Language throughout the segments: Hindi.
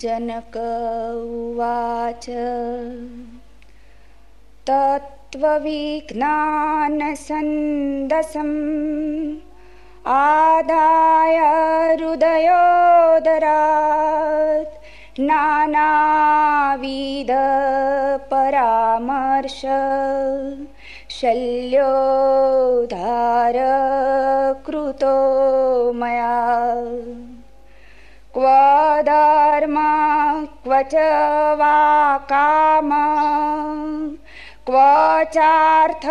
जनक उवाच। तत्त्वविज्ञानसन्दसम् आदाय हृदयोदरात् नानाविधपरामर्श शल्योद्धार कृतो मया क्व धर्म क्व च वा काम क्व चार्थ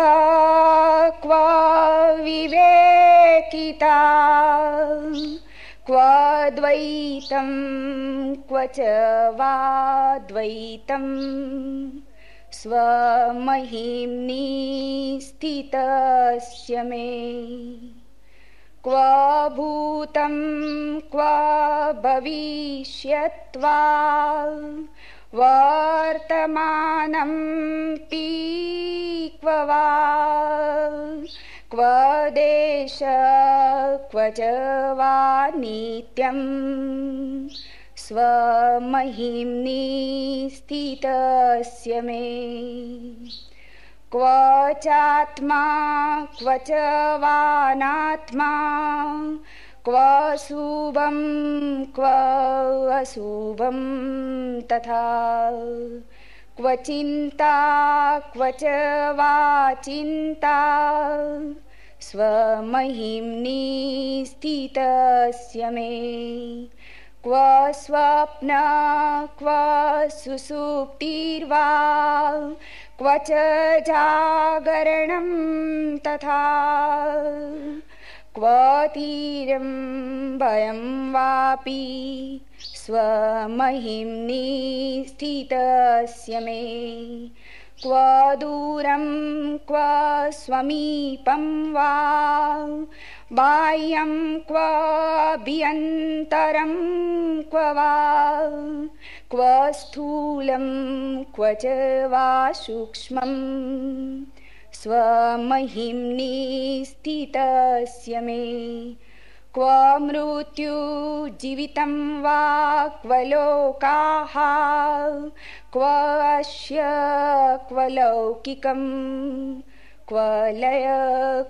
क्व विवेकिता क्व द्वैतं क्व च वा द्वैतम् स्वमहिम्नि स्थितस्य मे क्व भूतं क्व भविष्यत्वा वर्तमानं पी क्व वा क्व देश क्व च वा नित्यम् स्वमहिम्नि स्थितस्य मे क्व चात्मा क्व च वानात्मा क्व शुभं क्व अशुभं तथा। क्व चिन्ता क्व च वा चिन्ता स्वमहिम्नि स्थितस्य मे। क्व स्वप्न क्व सुसुप्तिर्वा क्व च जागरणं तथा क्व धीरं भयं वापि स्वमहिम्नि स्थितस्य मे क्व दूरं क्व स्वमीपं वा? बाह्यं क्वाभ्यन्तरं क्व वा? क्व स्थूलं क्व च वा सूक्ष्मम् स्वमहिम्नि स्थितस्य मे क्व मृत्युजीवितं वा क्व लोकाः? क्व अस्य क्व लौकिकम्? क्व लय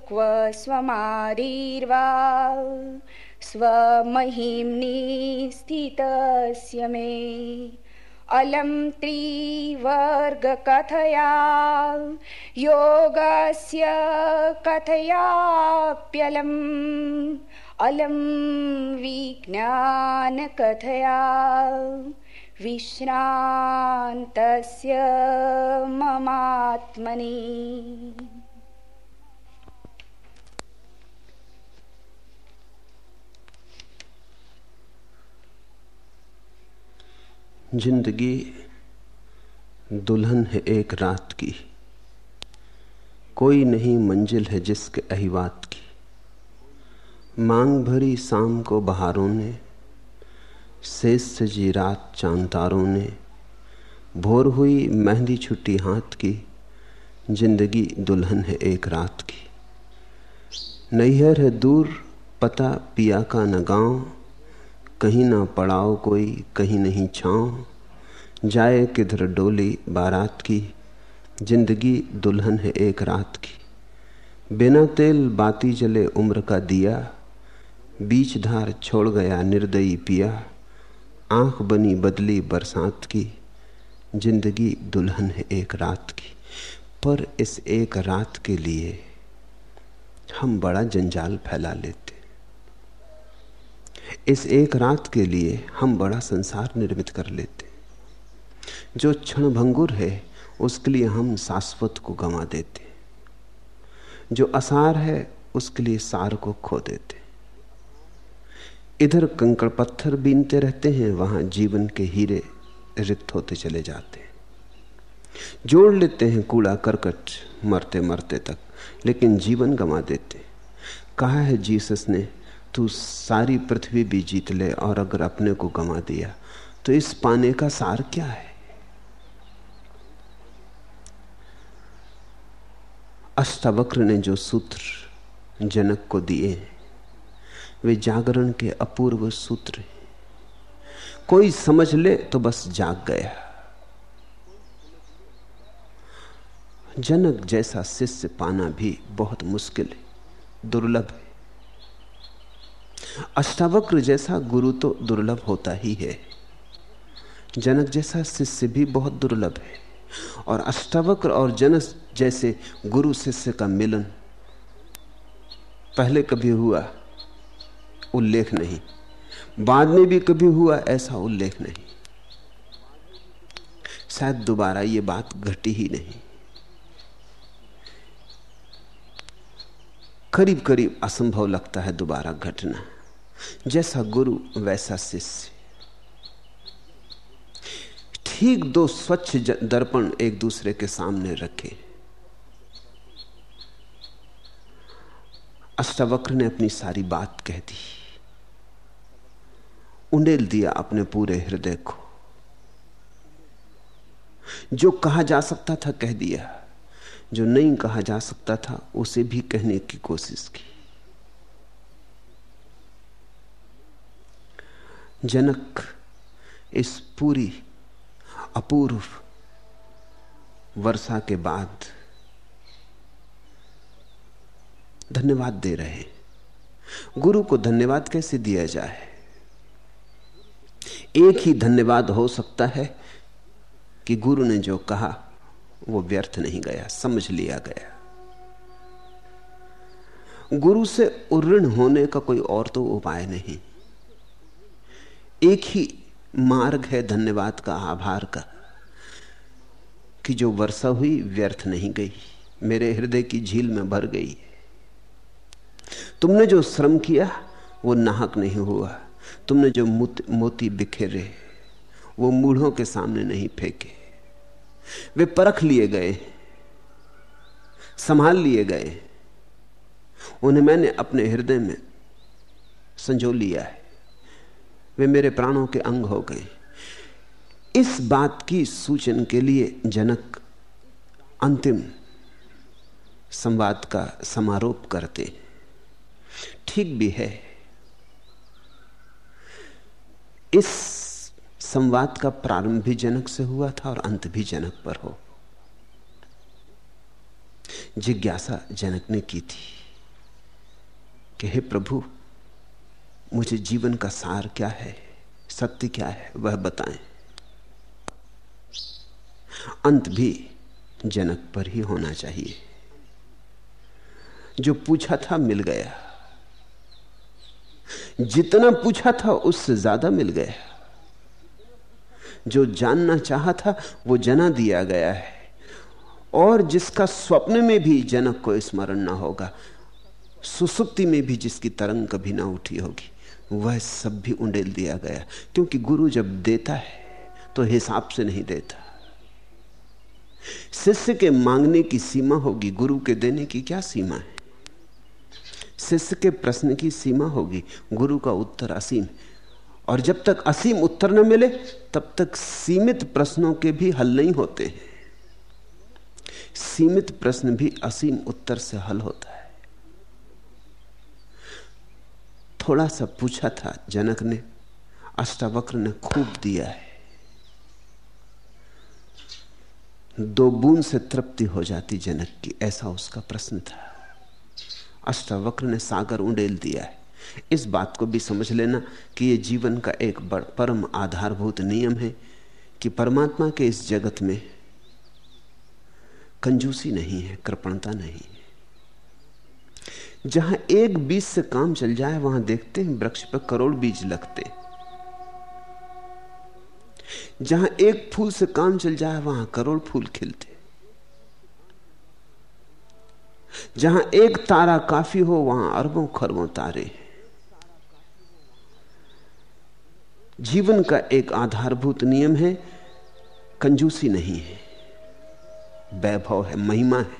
क्व स्वमारीर्वा? स्वमहिम्नि स्थितस्य मे। अलं त्रिवर्गकथया। योगस्य कथयाप्यलम् अलं विज्ञानकथया विश्रान्तस्य ममात्मनि। ज़िंदगी दुल्हन है एक रात की, कोई नहीं मंजिल है जिसके अहिवात की। मांग भरी शाम को बहारों ने, शेष सजी रात चांतारों ने, भोर हुई मेहंदी छुट्टी हाथ की, ज़िंदगी दुल्हन है एक रात की। नैहर है दूर, पता पिया का न गाँव, कहीं ना पड़ाओ कोई, कहीं नहीं छाँव। जाए किधर डोली बारात की, ज़िंदगी दुल्हन है एक रात की। बिना तेल बाती जले उम्र का दिया बीच धार छोड़ गया निर्दयी पिया। आँख बनी बदली बरसात की। ज़िंदगी दुल्हन है एक रात की। पर इस एक रात के लिए हम बड़ा जंजाल फैला लेते। इस एक रात के लिए हम बड़ा संसार निर्मित कर लेते। जो क्षण भंगुर है, उसके लिए हम शाश्वत को गंवा देते। जो असार है, उसके लिए सार को खो देते। इधर कंकड़ पत्थर बीनते रहते हैं, वहाँ जीवन के हीरे रिक्त होते चले जाते हैं। जोड़ लेते हैं कूड़ा करकट मरते मरते तक, लेकिन जीवन गंवा देते कहा है जीसस ने, तू सारी पृथ्वी भी जीत ले और अगर अपने को गंवा दिया तो इस पाने का सार क्या है? अष्टावक्र ने जो सूत्र जनक को दिए वे जागरण के अपूर्व सूत्र हैं। कोई समझ ले तो बस जाग गया। जनक जैसा शिष्य पाना भी बहुत मुश्किल है, दुर्लभ है। अष्टावक्र जैसा गुरु तो दुर्लभ होता ही है। जनक जैसा शिष्य भी बहुत दुर्लभ है। और अष्टावक्र और जनक जैसे गुरु शिष्य का मिलन पहले कभी हुआ। उल्लेख नहीं। बाद में भी कभी हुआ ऐसा उल्लेख नहीं। शायद दोबारा ये बात घटी ही नहीं। करीब करीब असंभव लगता है दोबारा घटना। जैसा गुरु, वैसा शिष्य। ठीक दो स्वच्छ दर्पण एक दूसरे के सामने रखे। अष्टावक्र ने अपनी सारी बात कह दी। उंडेल दिया अपने पूरे हृदय को। जो कहा जा सकता था कह दिया। जो नहीं कहा जा सकता था, उसे भी कहने की कोशिश की। जनक, इस पूरी अपूर्व वर्षा के बाद धन्यवाद दे रहे गुरु को धन्यवाद कैसे दिया जाए? एक ही धन्यवाद हो सकता है कि गुरु ने जो कहा, वो व्यर्थ नहीं गया, समझ लिया गया। गुरु से उऋण होने का कोई और तो उपाय नहीं। एक ही मार्ग है धन्यवाद का आभार का, कि जो वर्षा हुई व्यर्थ नहीं गई, मेरे हृदय की झील में भर गई। तुमने जो श्रम किया, वो नाहक नहीं हुआ। तुमने जो मोती बिखेरे, वो मूढ़ों के सामने नहीं फेंके। वे परख लिए गए, संभाल लिए गए। उन्हें मैंने अपने हृदय में संजो लिया है। वे मेरे प्राणों के अंग हो गए। इस बात की सूचन के लिए जनक अंतिम संवाद का समारोप करते। ठीक भी है। इस संवाद का प्रारंभ भी जनक से हुआ था और अंत भी जनक पर हो। जिज्ञासा जनक ने की थी कि, हे प्रभु, मुझे जीवन का सार क्या है, सत्य क्या है, वह बताएँ। अंत भी जनक पर ही होना चाहिए। जो पूछा था, मिल गया। जितना पूछा था उससे ज़्यादा मिल गया। जो जानना चाहा था वो जना दिया गया है। और जिसका स्वप्न में भी जनक को स्मरण ना होगा, सुसुप्ति में भी जिसकी तरंग कभी ना उठी होगी, वह सब भी उंडेल दिया गया। क्योंकि गुरु जब देता है तो हिसाब से नहीं देता। शिष्य के मांगने की सीमा होगी, गुरु के देने की क्या सीमा है? शिष्य के प्रश्न की सीमा होगी। गुरु का उत्तर असीम। और जब तक असीम उत्तर न मिले, तब तक सीमित प्रश्नों के भी हल नहीं होते सीमित प्रश्न भी असीम उत्तर से हल होता है। थोड़ा सा पूछा था जनक ने, अष्टावक्र ने खूब दिया है। दो बूंद से तृप्ति हो जाती जनक की, ऐसा उसका प्रश्न था। अष्टावक्र ने सागर उंडेल दिया है। इस बात को भी समझ लेना कि यह जीवन का एक बड़ परम आधारभूत नियम है कि परमात्मा के इस जगत में कंजूसी नहीं है, कृपणता नहीं है। जहाँ एक बीज से काम चल जाए, वहाँ देखते हैं वृक्ष पर करोड़ बीज लगते। जहाँ एक फूल से काम चल जाए, वहाँ करोड़ फूल खिलते। जहाँ एक तारा काफ़ी हो, वहाँ अरबों खरबों तारे जीवन का एक आधारभूत नियम है, कंजूसी नहीं है। वैभव है, महिमा है।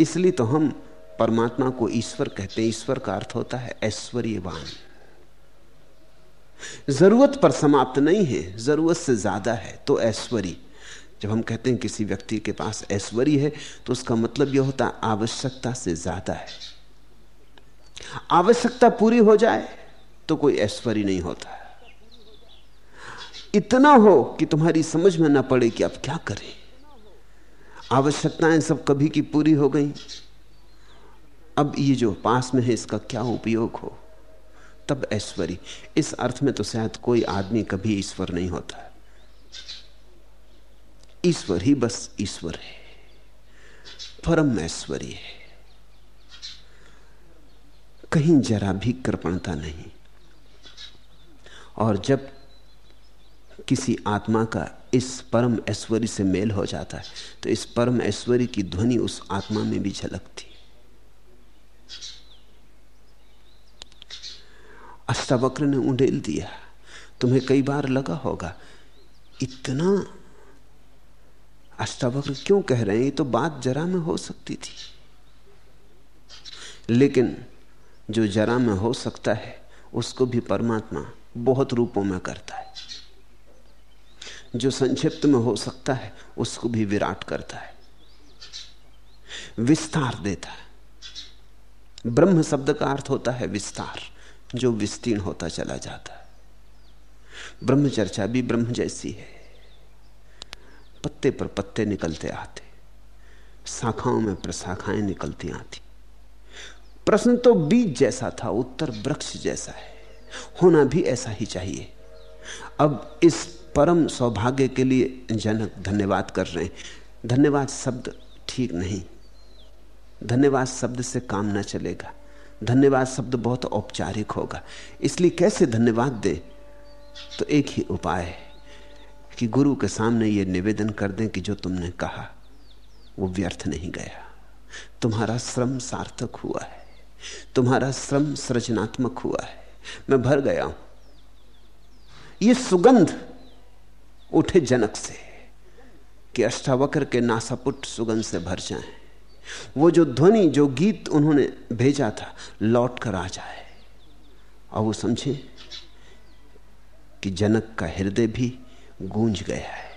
इसलिए तो हम परमात्मा को ईश्वर कहते हैं। ईश्वर का अर्थ होता है ऐश्वर्यवान। ज़रूरत पर समाप्त नहीं है, ज़रूरत से ज़्यादा है तो ऐश्वर्य। जब हम कहते हैं किसी व्यक्ति के पास ऐश्वर्य है तो उसका मतलब यह होता है आवश्यकता से ज़्यादा है। आवश्यकता पूरी हो जाए तो कोई ऐश्वर्य नहीं होता। इतना हो कि तुम्हारी समझ में ना पड़े कि अब क्या करें। आवश्यकताएँ सब कभी की पूरी हो गई। अब ये जो पास में है, इसका क्या उपयोग हो? तब ऐश्वर्य। इस अर्थ में तो शायद कोई आदमी कभी ईश्वर नहीं होता। ईश्वर ही बस ईश्वर है, परम ऐश्वर्य है। कहीं जरा भी कृपणता नहीं। और जब किसी आत्मा का इस परम ऐश्वर्य से मेल हो जाता है तो इस परम ऐश्वर्य की ध्वनि उस आत्मा में भी झलकती। अष्टावक्र ने उंडेल दिया। तुम्हें कई बार लगा होगा, इतना अष्टावक्र क्यों कह रहे हैं? तो बात जरा में हो सकती थी। लेकिन जो जरा में हो सकता है, उसको भी परमात्मा बहुत रूपों में करता है। जो संक्षिप्त में हो सकता है, उसको भी विराट करता है। विस्तार देता है। ब्रह्म शब्द का अर्थ होता है विस्तार, जो विस्तीर्ण होता चला जाता है। ब्रह्म चर्चा भी ब्रह्म जैसी है। पत्ते पर पत्ते निकलते आते। शाखाओं में प्रशाखाएँ निकलती आती। प्रश्न तो बीज जैसा था, उत्तर वृक्ष जैसा है। होना भी ऐसा ही चाहिए। अब इस परम सौभाग्य के लिए जनक धन्यवाद कर रहे हैं। धन्यवाद शब्द ठीक नहीं। धन्यवाद शब्द से काम न चलेगा। धन्यवाद शब्द बहुत औपचारिक होगा। इसलिए कैसे धन्यवाद दे? तो एक ही उपाय है। कि गुरु के सामने यह निवेदन कर दें कि जो तुमने कहा, वो व्यर्थ नहीं गया। तुम्हारा श्रम सार्थक हुआ है। तुम्हारा श्रम सृजनात्मक हुआ है। मैं भर गया हूँ। यह सुगंध उठे जनक से कि अष्टावक्र के नासापुट सुगंध से भर जाए। वो जो ध्वनि, जो गीत उन्होंने भेजा था, लौट कर आ जाए। और वो समझे कि जनक का हृदय भी गूंज गया है,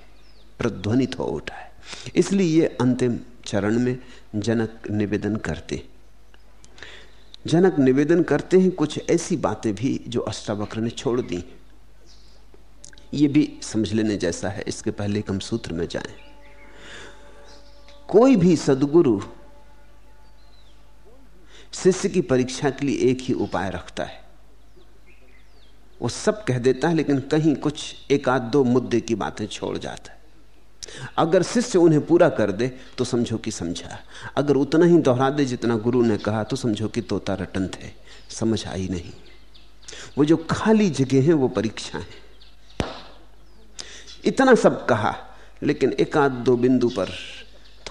प्रध्वनित हो उठा है। इसलिए ये अंतिम चरण में जनक निवेदन करते जनक निवेदन करते हैं, कुछ ऐसी बातें भी जो अष्टावक्र ने छोड़ दी। ये भी समझ लेने जैसा है, इसके पहले कम सूत्र में जाएँ। कोई भी सदगुरु शिष्य की परीक्षा के लिए एक ही उपाय रखता है। वो सब कह देता है, लेकिन कहीं कुछ एक आध दो मुद्दे की बातें छोड़ जाता है। अगर शिष्य उन्हें पूरा कर दे तो समझो कि समझा। अगर उतना ही दोहरा दे जितना गुरु ने कहा तो समझो कि तोता रटन थे समझ आई नहीं। वो जो खाली जगह है, वो परीक्षा है। इतना सब कहा, लेकिन एक आध दो बिंदु पर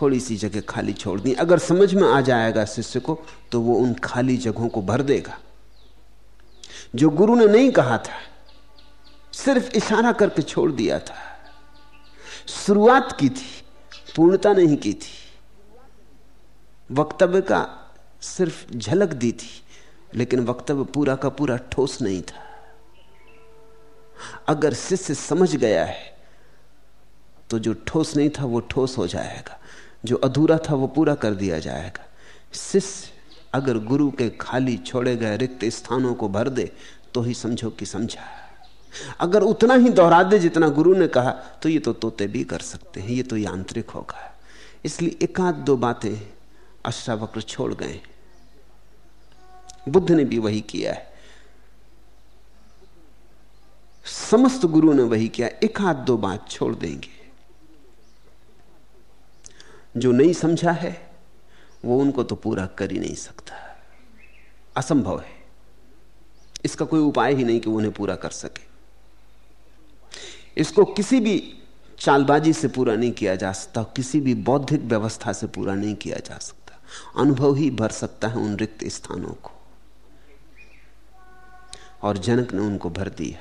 थोड़ी सी जगह खाली छोड़ दी। अगर समझ में आ जाएगा शिष्य को तो वो उन खाली जगहों को भर देगा। जो गुरु ने नहीं कहा था, सिर्फ़ इशारा करके छोड़ दिया था। शुरुआत की थी, पूर्णता नहीं की थी। वक्तव्य का सिर्फ़ झलक दी थी, लेकिन वक्तव्य पूरा का पूरा ठोस नहीं था। अगर शिष्य समझ गया है तो जो ठोस नहीं था, वो ठोस हो जाएगा। जो अधूरा था, वो पूरा कर दिया जाएगा। शिष्य अगर गुरु के खाली छोड़े गए रिक्त स्थानों को भर दे तो ही समझो कि समझा। अगर उतना ही दोहरा दे जितना गुरु ने कहा तो ये तो तोते भी कर सकते हैं, ये तो यांत्रिक होगा। इसलिए एकाध दो बातें अष्टावक्र छोड़ गए। बुद्ध ने भी वही किया है। समस्त गुरु ने वही किया एक आध दो बात छोड़ देंगे। जो नहीं समझा है वो उनको तो पूरा कर ही नहीं सकता। असंभव है। इसका कोई उपाय ही नहीं कि वो उन्हें पूरा कर सके। इसको किसी भी चालबाजी से पूरा नहीं किया जा सकता, किसी भी बौद्धिक व्यवस्था से पूरा नहीं किया जा सकता। अनुभव ही भर सकता है उन रिक्त स्थानों को। और जनक ने उनको भर दिया।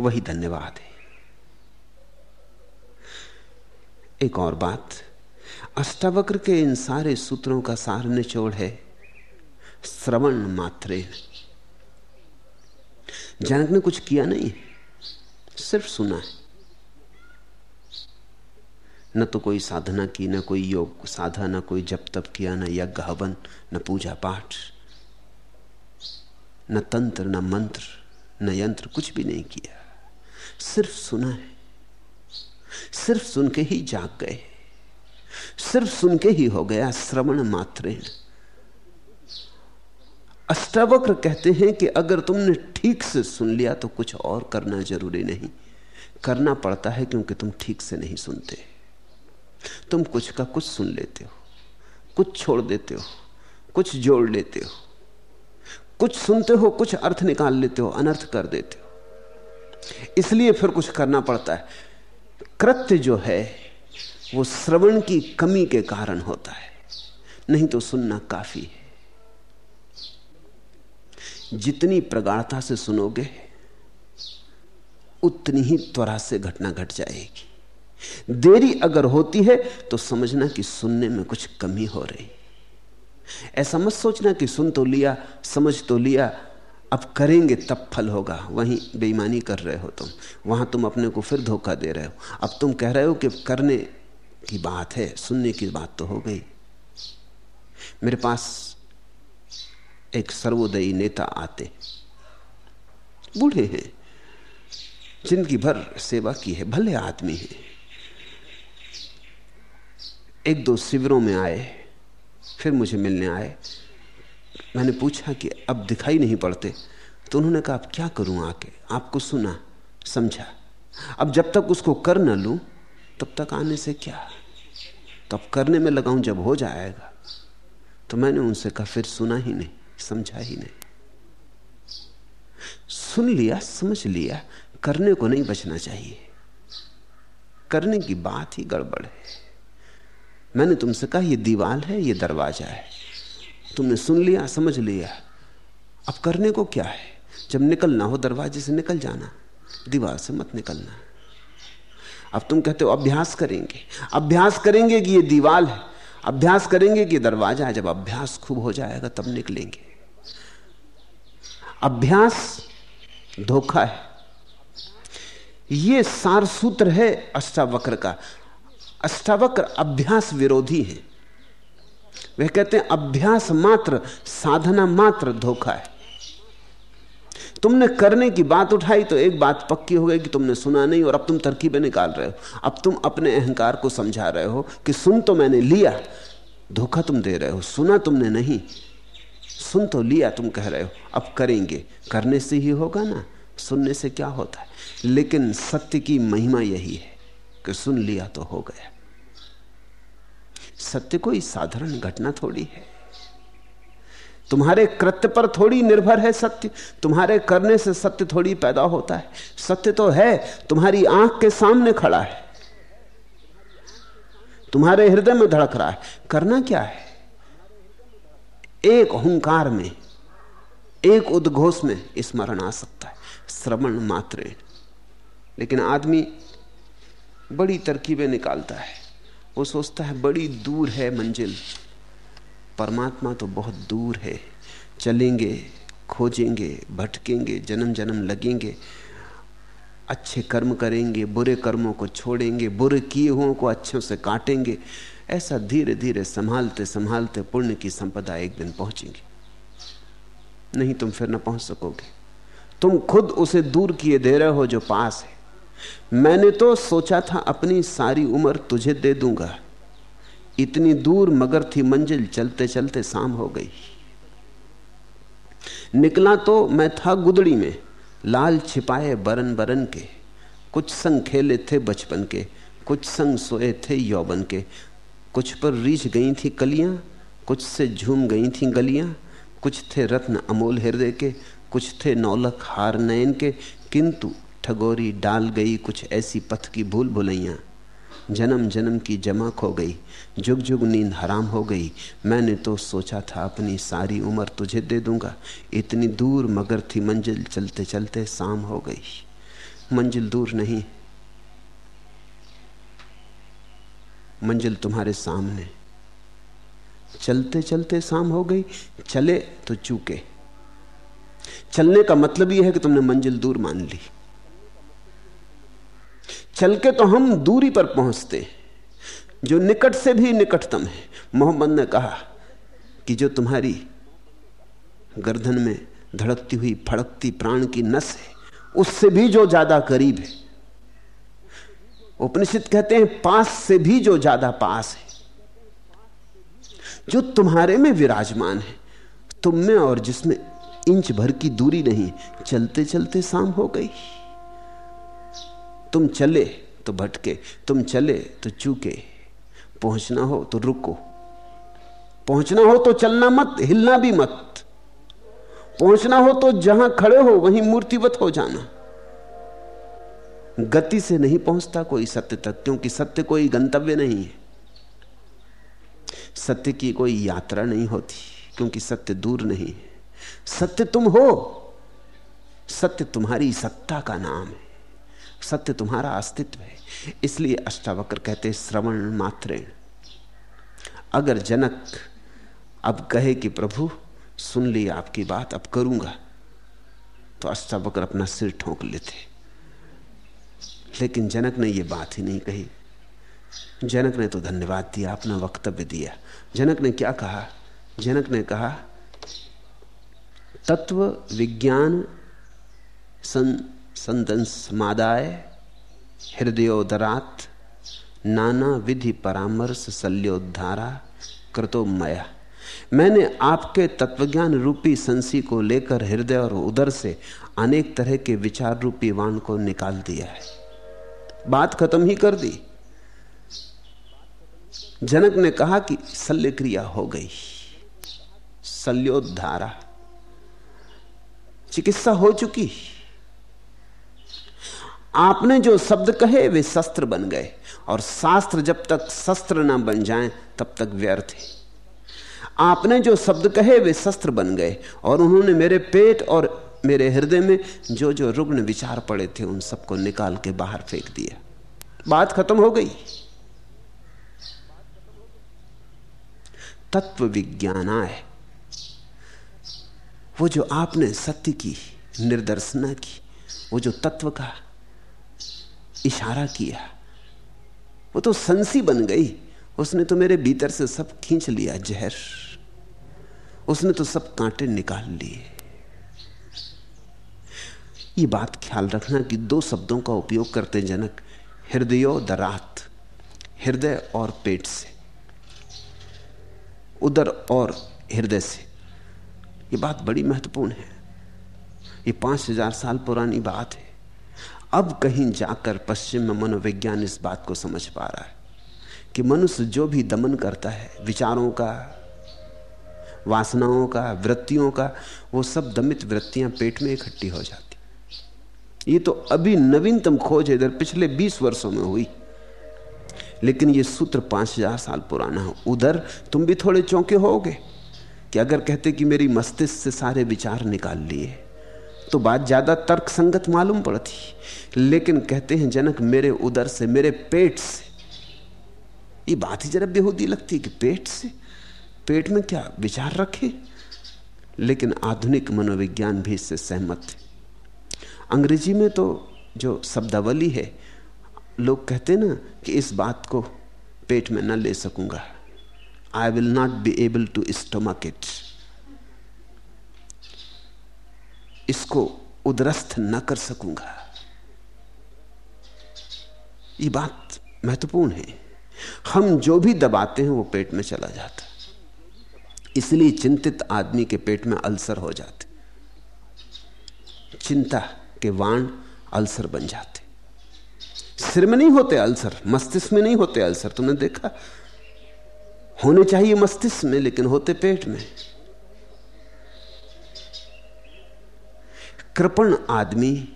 वही धन्यवाद है। एक और बात। अष्टावक्र के इन सारे सूत्रों का सार निचोड़ है। श्रवण मात्रे। जनक ने कुछ किया नहीं सिर्फ़ सुना है। न तो कोई साधना की, न कोई योग साधा, न कोई जप तप किया, न यज्ञ, हवन, न पूजा पाठ, न तंत्र, न मंत्र, न यंत्र, कुछ भी नहीं किया। सिर्फ़ सुना है। सिर्फ़ सुन के ही जाग गए। सिर्फ़ सुन के ही हो गया, श्रवण मात्र अष्टावक्र कहते हैं कि अगर तुमने ठीक से सुन लिया तो कुछ और करना ज़रूरी नहीं। करना पड़ता है क्योंकि तुम ठीक से नहीं सुनते। तुम कुछ का कुछ सुन लेते हो, कुछ छोड़ देते हो, कुछ जोड़ लेते हो, कुछ सुनते हो, कुछ अर्थ निकाल लेते हो, अनर्थ कर देते हो। इसलिए फिर कुछ करना पड़ता है। कृत्य जो है वो श्रवण की कमी के कारण होता है। नहीं तो सुनना काफ़ी है। जितनी प्रगाढ़ता से सुनोगे, उतनी ही त्वरा से घटना घट गट जाएगी। देरी अगर होती है तो समझना कि सुनने में कुछ कमी हो रही। ऐसा मत सोचना कि सुन तो लिया, समझ तो लिया, अब करेंगे तब फल होगा। वहीं बेईमानी कर रहे हो तुम। वहाँ तुम अपने को फिर धोखा दे रहे हो। अब तुम कह रहे हो कि करने की बात है, सुनने की बात तो हो गई। मेरे पास एक सर्वोदयी नेता आते। बूढ़े हैं ज़िंदगी भर सेवा की है, भले आदमी है। एक दो शिविरों में आए, फिर मुझे मिलने आए। मैंने पूछा कि अब दिखाई नहीं पड़ते तो उन्होंने कहा, अब क्या करूँ आके? आपको सुना, समझा। अब जब तक उसको कर न लूँ, तब तक आने से क्या तब करने में लगाऊँ जब हो जाएगा। तो मैंने उनसे कहा, फिर सुना ही नहीं, समझा ही नहीं। सुन लिया, समझ लिया, करने को नहीं बचना चाहिए। करने की बात ही गड़बड़ है। मैंने तुमसे कहा यह दीवाल है यह दरवाज़ा है। तुमने सुन लिया, समझ लिया। अब करने को क्या है? जब निकलना हो, दरवाजे से निकल जाना, दीवार से मत निकलना। अब तुम कहते हो, अभ्यास करेंगे। अभ्यास करेंगे कि ये दीवाल है? अभ्यास करेंगे कि दरवाज़ा है? जब अभ्यास खूब हो जाएगा, तब निकलेंगे। अभ्यास धोखा है। ये सार सूत्र है अष्टावक्र का। अष्टावक्र अभ्यास विरोधी है। वह कहते हैं, अभ्यास मात्र, साधना मात्र धोखा है। तुमने करने की बात उठाई तो एक बात पक्की हो गई कि तुमने सुना नहीं और अब तुम तरकीबें निकाल रहे हो। अब तुम अपने अहंकार को समझा रहे हो कि सुन तो मैंने लिया, धोखा तुम दे रहे हो, सुना तुमने नहीं। सुन तो लिया तुम कह रहे हो, अब करेंगे। करने से ही होगा ना, सुनने से क्या होता है? लेकिन सत्य की महिमा यही है कि सुन लिया तो हो गया। सत्य कोई साधारण घटना थोड़ी है। तुम्हारे कृत्य पर थोड़ी निर्भर है सत्य। तुम्हारे करने से सत्य थोड़ी पैदा होता है। सत्य तो है, तुम्हारी आँख के सामने खड़ा है। तुम्हारे हृदय में धड़क रहा है। करना क्या है? एक हुंकार में, एक उद्घोष में स्मरण आ सकता है। श्रवण मात्र। लेकिन आदमी बड़ी तरकीबें निकालता है। वो सोचता है, बड़ी दूर है मंजिल। परमात्मा तो बहुत दूर है। चलेंगे, खोजेंगे, भटकेंगे जन्म जन्म लगेंगे। अच्छे कर्म करेंगे, बुरे कर्मों को छोड़ेंगे, बुरे किए हुओं को अच्छों से काटेंगे। ऐसा धीरे धीरे संभालते संभालते पुण्य की संपदा एक दिन पहुँचेंगे। नहीं तुम फिर ना पहुँच सकोगे। तुम खुद उसे दूर किए दे रहे हो जो पास है। मैंने तो सोचा था, अपनी सारी उम्र तुझे दे दूँगा। इतनी दूर मगर थी मंजिल, चलते चलते शाम हो गई। निकला तो मैं था गुदड़ी में, लाल छिपाए बरन बरन के। कुछ संग खेले थे बचपन के, कुछ संग सोए थे यौवन के। कुछ पर रीछ गई थी कलियाँ, कुछ से झूम गई थी गलियाँ। कुछ थे रत्न अमोल हृदय के, कुछ थे नौलक हार नयन के। किंतु ठगोरी डाल गई कुछ ऐसी पथ की भूल भुलैया। जन्म जन्म की जमा खो गई। जुग जुग नींद हराम हो गई। मैंने तो सोचा था, अपनी सारी उम्र तुझे दे दूँगा। इतनी दूर मगर थी मंजिल चलते चलते शाम हो गई। मंजिल दूर नहीं। मंजिल तुम्हारे सामने। चलते चलते शाम हो गई। चले तो चूके। चलने का मतलब यह है कि तुमने मंजिल दूर मान ली। चल के तो हम दूरी पर पहुँचते। जो निकट से भी निकटतम है। मोहम्मद ने कहा कि जो तुम्हारी गर्दन में धड़कती हुई, फड़कती प्राण की नस है, उससे भी जो ज़्यादा करीब है, उपनिषद कहते हैं पास से भी जो ज़्यादा पास है, जो तुम्हारे में विराजमान है, तुम में और जिसमें इंच भर की दूरी नहीं चलते चलते शाम हो गई। तुम चले तो भटके, तुम चले तो चूके। पहुँचना हो तो रुको। पहुँचना हो तो चलना मत, हिलना भी मत। पहुँचना हो तो जहाँ खड़े हो, वहीं मूर्तिवत हो जाना। गति से नहीं पहुँचता कोई सत्य तक, क्योंकि सत्य कोई गंतव्य नहीं है। सत्य की कोई यात्रा नहीं होती, क्योंकि सत्य दूर नहीं है। सत्य तुम हो, सत्य तुम्हारी सत्ता का नाम है। सत्य तुम्हारा अस्तित्व है। इसलिए अष्टावक्र कहते श्रवण मात्रेण। अगर जनक अब कहे कि प्रभु सुन ली आपकी बात अब करूँगा। तो अष्टावक्र अपना सिर ठोंक लेते। लेकिन जनक ने यह बात ही नहीं कही। जनक ने तो धन्यवाद दिया अपना वक्तव्य दिया। जनक ने क्या कहा? जनक ने कहा तत्व विज्ञान सं, संदंस मादाय हृदयोदरात, नाना विधि परामर्श शल्योद्धारा कृतो मया मैंने आपके तत्वज्ञान रूपी संसी को लेकर हृदय और उदर से अनेक तरह के विचार रूपी वाण को निकाल दिया है। बात खत्म ही कर दी। जनक ने कहा कि शल्य क्रिया हो गई। शल्योद्धारा। चिकित्सा हो चुकी। आपने जो शब्द कहे, वे शस्त्र बन गए। और शास्त्र जब तक शस्त्र ना बन जाएँ, तब तक व्यर्थ है। आपने जो शब्द कहे, वे शस्त्र बन गए। और उन्होंने मेरे पेट और मेरे हृदय में जो जो रुग्ण विचार पड़े थे, उन सबको निकाल के बाहर फेंक दिया। बात खत्म हो गई। तत्व विज्ञानाय। वो जो आपने सत्य की, निर्दर्शना की, वो जो तत्व का इशारा किया। वो तो संसी बन गई। उसने तो मेरे भीतर से सब खींच लिया जहर। उसने तो सब कांटे निकाल लिए। ये बात ख्याल रखना कि दो शब्दों का उपयोग करते जनक। हृदयो दरात। हृदय और पेट से। उदर और हृदय से। ये बात बड़ी महत्वपूर्ण है। ये पाँच हज़ार साल पुरानी बात है। अब कहीं जाकर पश्चिम में मनोविज्ञान इस बात को समझ पा रहा है कि मनुष्य जो भी दमन करता है, विचारों का, वासनाओं का, वृत्तियों का, वो सब दमित वृत्तियाँ पेट में इकट्ठी हो जाती ये तो अभी नवीनतम खोज है इधर पिछले 20 वर्षों में हुई। लेकिन ये सूत्र पाँच हज़ार साल पुराना है। उधर तुम भी थोड़े चौंके होगे कि अगर कहते कि मेरी मस्तिष्क से सारे विचार निकाल लिए। तो बात ज़्यादा तर्क संगत मालूम पड़ती। लेकिन कहते हैं, जनक, मेरे उदर से, मेरे पेट से। ये बात ही जरा बेहूदी लगती है कि पेट से। पेट में क्या विचार रखे? लेकिन आधुनिक मनोविज्ञान भी इससे सहमत है। अंग्रेज़ी में तो जो शब्दावली है, लोग कहते ना कि इस बात को पेट में न ले सकूँगा। I will not be able to stomach it इसको उदरस्थ न कर सकूँगा। ये बात महत्वपूर्ण है। हम जो भी दबाते हैं, वो पेट में चला जाता इसलिए चिंतित आदमी के पेट में अल्सर हो जाते। चिंता के वाण अल्सर बन जाते। सिर में नहीं होते अल्सर, मस्तिष्क में नहीं होते अल्सर। तुमने देखा? होने चाहिए मस्तिष्क में, लेकिन होते पेट में। कृपण आदमी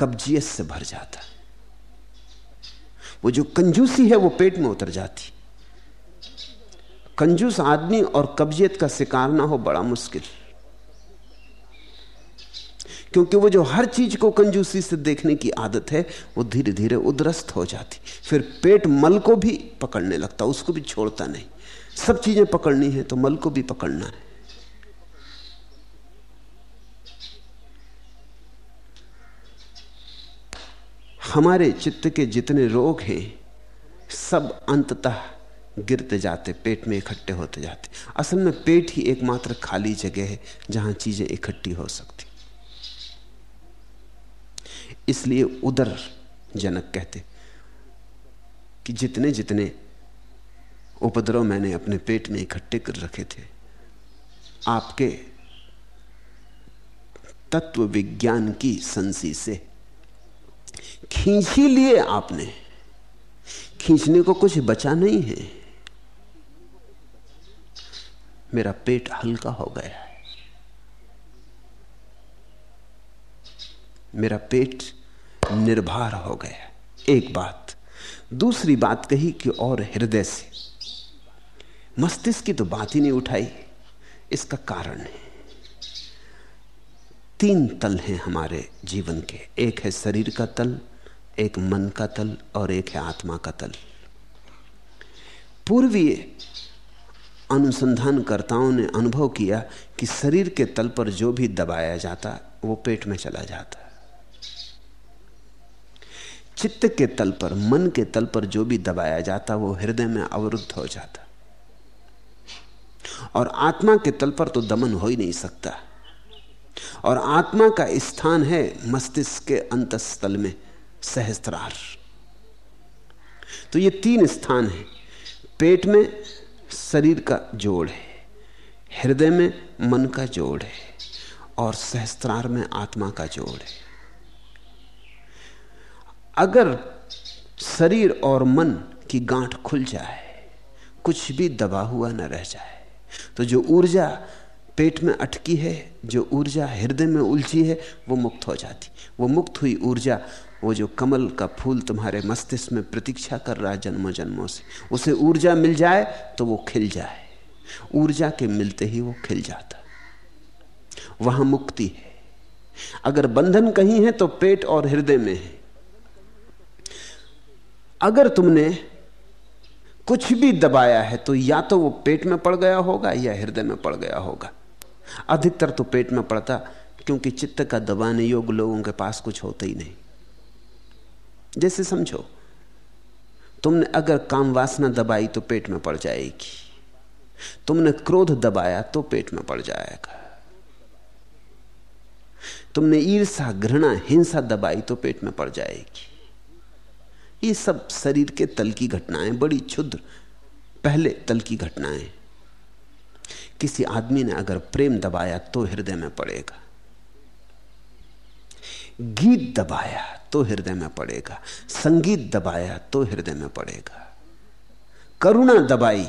कब्जियत से भर जाता। वो जो कंजूसी है वो पेट में उतर जाती। कंजूस आदमी और कब्जियत का शिकार ना हो बड़ा मुश्किल। क्योंकि वो जो हर चीज़ को कंजूसी से देखने की आदत है, वो धीरे धीरे उद्रस्त हो जाती। फिर पेट मल को भी पकड़ने लगता, उसको भी छोड़ता नहीं। सब चीज़ें पकड़नी है तो मल को भी पकड़ना है। हमारे चित्त के जितने रोग हैं, सब अंततः गिरते जाते, पेट में इकट्ठे होते जाते। असल में पेट ही एकमात्र खाली जगह है, जहाँ चीज़ें इकट्ठी हो सकती। इसलिए उदर जनक कहते कि जितने जितने उपद्रव मैंने अपने पेट में इकट्ठे कर रखे थे, आपके तत्व विज्ञान की संसी से खींच लिए आपने। खींचने को कुछ बचा नहीं है। मेरा पेट हल्का हो गया है। मेरा पेट निर्भर हो गया एक बात, दूसरी बात कही कि और हृदय से। मस्तिष्क की तो बात ही नहीं उठाई। इसका कारण है। तीन तल हैं हमारे जीवन के। एक है शरीर का तल एक मन का तल और एक है आत्मा का तल। पूर्वीय अनुसंधानकर्ताओं ने अनुभव किया कि शरीर के तल पर जो भी दबाया जाता, वो पेट में चला जाता। चित्त के तल पर, मन के तल पर जो भी दबाया जाता, वो हृदय में अवरुद्ध हो जाता। और आत्मा के तल पर तो दमन हो ही नहीं सकता। और आत्मा का स्थान है मस्तिष्क के अंतस्थल में। सहस्त्रार। तो ये तीन स्थान है। पेट में शरीर का जोड़ है, हृदय में मन का जोड़ है, और सहस्त्रार में आत्मा का जोड़ है। अगर शरीर और मन की गांठ खुल जाए, कुछ भी दबा हुआ न रह जाए तो जो ऊर्जा पेट में अटकी है, जो ऊर्जा हृदय में उलझी है, वो मुक्त हो जाती। वो मुक्त हुई ऊर्जा वो जो कमल का फूल तुम्हारे मस्तिष्क में प्रतीक्षा कर रहा है जन्मों जन्मों से, उसे ऊर्जा मिल जाए तो वो खिल जाए। ऊर्जा के मिलते ही वो खिल जाता। वहाँ मुक्ति है। अगर बंधन कहीं है तो पेट और हृदय में है। अगर तुमने कुछ भी दबाया है तो या तो वो पेट में पड़ गया होगा या हृदय में पड़ गया होगा। अधिकतर तो पेट में पड़ता, क्योंकि चित्त का दबाने योग लोगों के पास कुछ होता ही नहीं। जैसे समझो, तुमने अगर काम वासना दबाई तो पेट में पड़ जाएगी। तुमने क्रोध दबाया तो पेट में पड़ जाएगा। तुमने ईर्षा घृणा, हिंसा दबाई तो पेट में पड़ जाएगी। ये सब शरीर के तल की घटनाएँ, बड़ी क्षुद्र, पहले तल की घटनाएँ। किसी आदमी ने अगर प्रेम दबाया तो हृदय में पड़ेगा। गीत दबाया तो हृदय में पड़ेगा। संगीत दबाया तो हृदय में पड़ेगा। करुणा दबाई,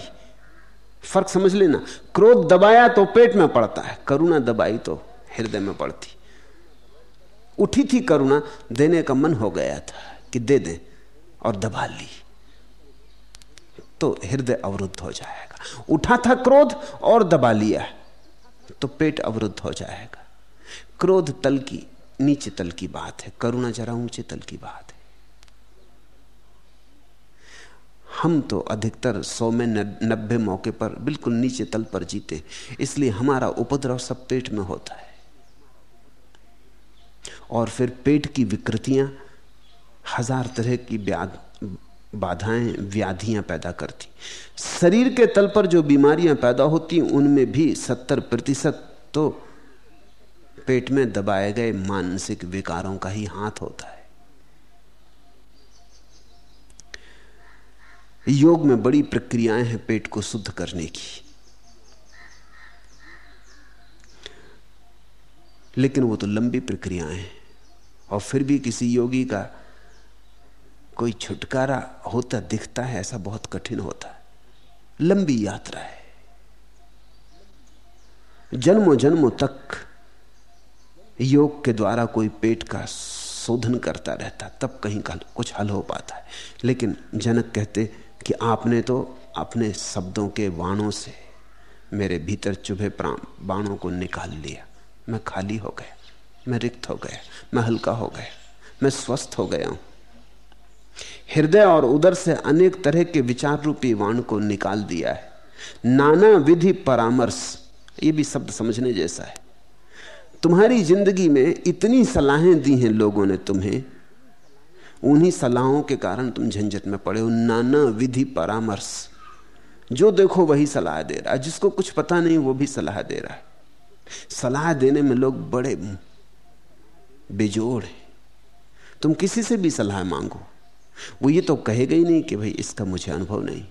फ़र्क समझ लेना। क्रोध दबाया तो पेट में पड़ता है। करुणा दबाई तो हृदय में पड़ती। उठी थी करुणा, देने का मन हो गया था कि दे दें और दबा ली। तो हृदय अवरुद्ध हो जाएगा। उठा था क्रोध और दबा लिया तो पेट अवरुद्ध हो जाएगा। क्रोध तल की नीचे तल की बात है, करुणा जरा ऊँचे तल की बात है। हम तो अधिकतर सौ में नब्बे मौके पर बिल्कुल नीचे तल पर जीते, इसलिए हमारा उपद्रव सब पेट में होता है। और फिर पेट की विकृतियाँ, हज़ार तरह की बाधाएँ, व्याधियाँ पैदा करती। शरीर के तल पर जो बीमारियाँ पैदा होती, उनमें भी सत्तर प्रतिशत तो पेट में दबाए गए मानसिक विकारों का ही हाथ होता है। योग में बड़ी प्रक्रियाएँ हैं पेट को शुद्ध करने की। लेकिन वो तो लंबी प्रक्रियाएँ हैं और फिर भी किसी योगी का कोई छुटकारा होता दिखता है, ऐसा बहुत कठिन होता है। लंबी यात्रा है। जन्मों जन्मों तक योग के द्वारा कोई पेट का शोधन करता रहता, तब कहीं का कुछ हल हो पाता है। लेकिन जनक कहते कि आपने तो अपने शब्दों के बाणों से मेरे भीतर चुभे प्राण, बाणों को निकाल लिया। मैं खाली हो गया, मैं रिक्त हो गया, मैं हल्का हो गया, मैं स्वस्थ हो गया हूँ। हृदय और उदर से अनेक तरह के विचार रूपी वाण को निकाल दिया है। नाना विधि परामर्श, ये भी शब्द समझने जैसा है। तुम्हारी ज़िंदगी में इतनी सलाहें दी हैं लोगों ने तुम्हें, उन्हीं सलाहों के कारण तुम झंझट में पड़े हो। नाना विधि परामर्श। जो देखो वही सलाह दे रहा है। जिसको कुछ पता नहीं, वो भी सलाह दे रहा है। सलाह देने में लोग बड़े बेजोड़ हैं। तुम किसी से भी सलाह मांगो। वो ये तो कहेगा ही नहीं कि भाई इसका मुझे अनुभव नहीं।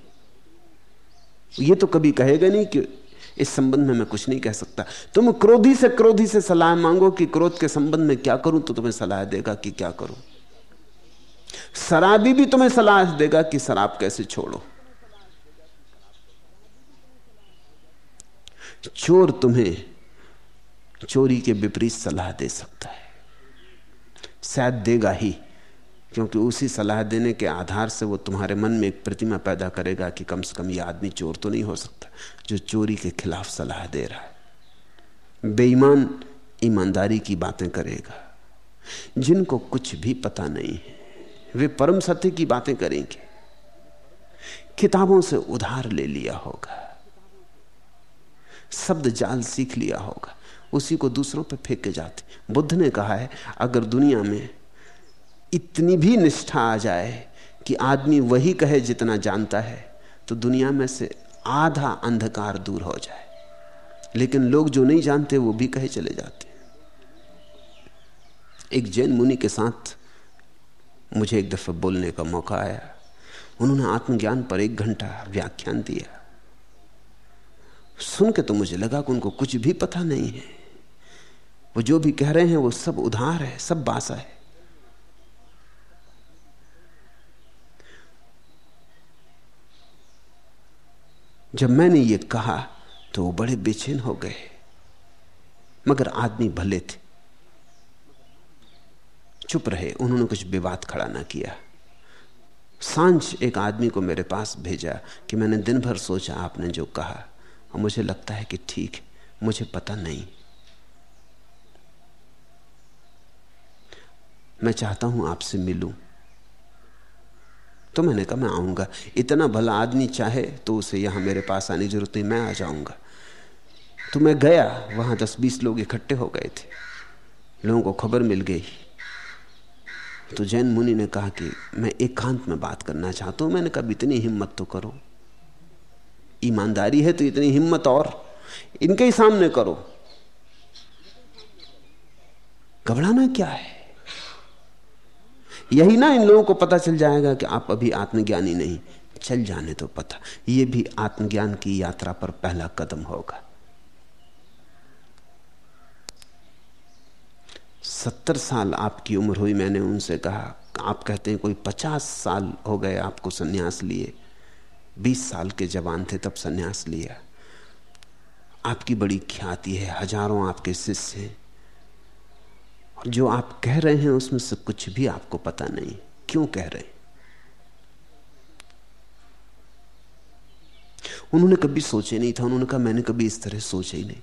ये तो कभी कहेगा नहीं कि इस संबंध में मैं कुछ नहीं कह सकता। तुम क्रोधी से क्रोधी से सलाह मांगो कि क्रोध के संबंध में क्या करूँ तो तुम्हें सलाह देगा कि क्या करो। शराबी भी तुम्हें सलाह देगा कि शराब कैसे छोड़ो। चोर तुम्हें चोरी के विपरीत सलाह दे सकता है। शायद देगा ही। क्योंकि उसी सलाह देने के आधार से वो तुम्हारे मन में एक प्रतिमा पैदा करेगा कि कम से कम ये आदमी चोर तो नहीं हो सकता, जो चोरी के खिलाफ सलाह दे रहा है। बेईमान ईमानदारी की बातें करेगा। जिनको कुछ भी पता नहीं है, वे परम सत्य की बातें करेंगे। किताबों से उधार ले लिया होगा, शब्द जाल सीख लिया होगा, उसी को दूसरों पर फेंके जाते। बुद्ध ने कहा है, अगर दुनिया में इतनी भी निष्ठा आ जाए कि आदमी वही कहे जितना जानता है तो दुनिया में से आधा अंधकार दूर हो जाए। लेकिन लोग जो नहीं जानते, वो भी कहे चले जाते एक जैन मुनि के साथ मुझे एक दफ़ा बोलने का मौका आया। उन्होंने आत्मज्ञान पर एक घंटा व्याख्यान दिया। सुन के तो मुझे लगा कि उनको कुछ भी पता नहीं है। वो जो भी कह रहे हैं, वो सब उधार है, सब बासा है। जब मैंने ये कहा तो वो बड़े बेचैन हो गए। मगर आदमी भले थे। चुप रहे, उन्होंने कुछ विवाद खड़ा ना किया। साँझ एक आदमी को मेरे पास भेजा कि मैंने दिन भर सोचा आपने जो कहा, और मुझे लगता है कि ठीक, मुझे पता नहीं। मैं चाहता हूँ आपसे मिलूं। तो मैंने कहा, मैं आऊँगा। इतना भला आदमी चाहे तो उसे यहाँ मेरे पास आने की ज़रूरत नहीं, मैं आ जाऊँगा। तो मैं गया, वहाँ दस बीस लोग इकट्ठे हो गए थे। लोगों को खबर मिल गई। तो जैन मुनि ने कहा कि, मैं एकांत में बात करना चाहता हूँ। मैंने कहा इतनी हिम्मत तो करो। ईमानदारी है तो इतनी हिम्मत और। इनके ही सामने करो। घबराना क्या है? यही ना इन लोगों को पता चल जाएगा कि आप अभी आत्मज्ञानी नहीं। चल जाने तो पता। यह भी आत्मज्ञान की यात्रा पर पहला कदम होगा। सत्तर साल आपकी उम्र हुई, मैंने उनसे कहा, आप कहते हैं कोई पचास साल हो गए आपको सन्यास लिए। बीस साल के जवान थे, तब सन्यास लिया। आपकी बड़ी ख्याति है, हज़ारों आपके शिष्य हैं। जो आप कह रहे हैं उसमें से कुछ भी आपको पता नहीं। क्यों कह रहे हैं? उन्होंने कभी सोचे नहीं था, उन्होंने कहा, मैंने कभी इस तरह सोचा ही नहीं।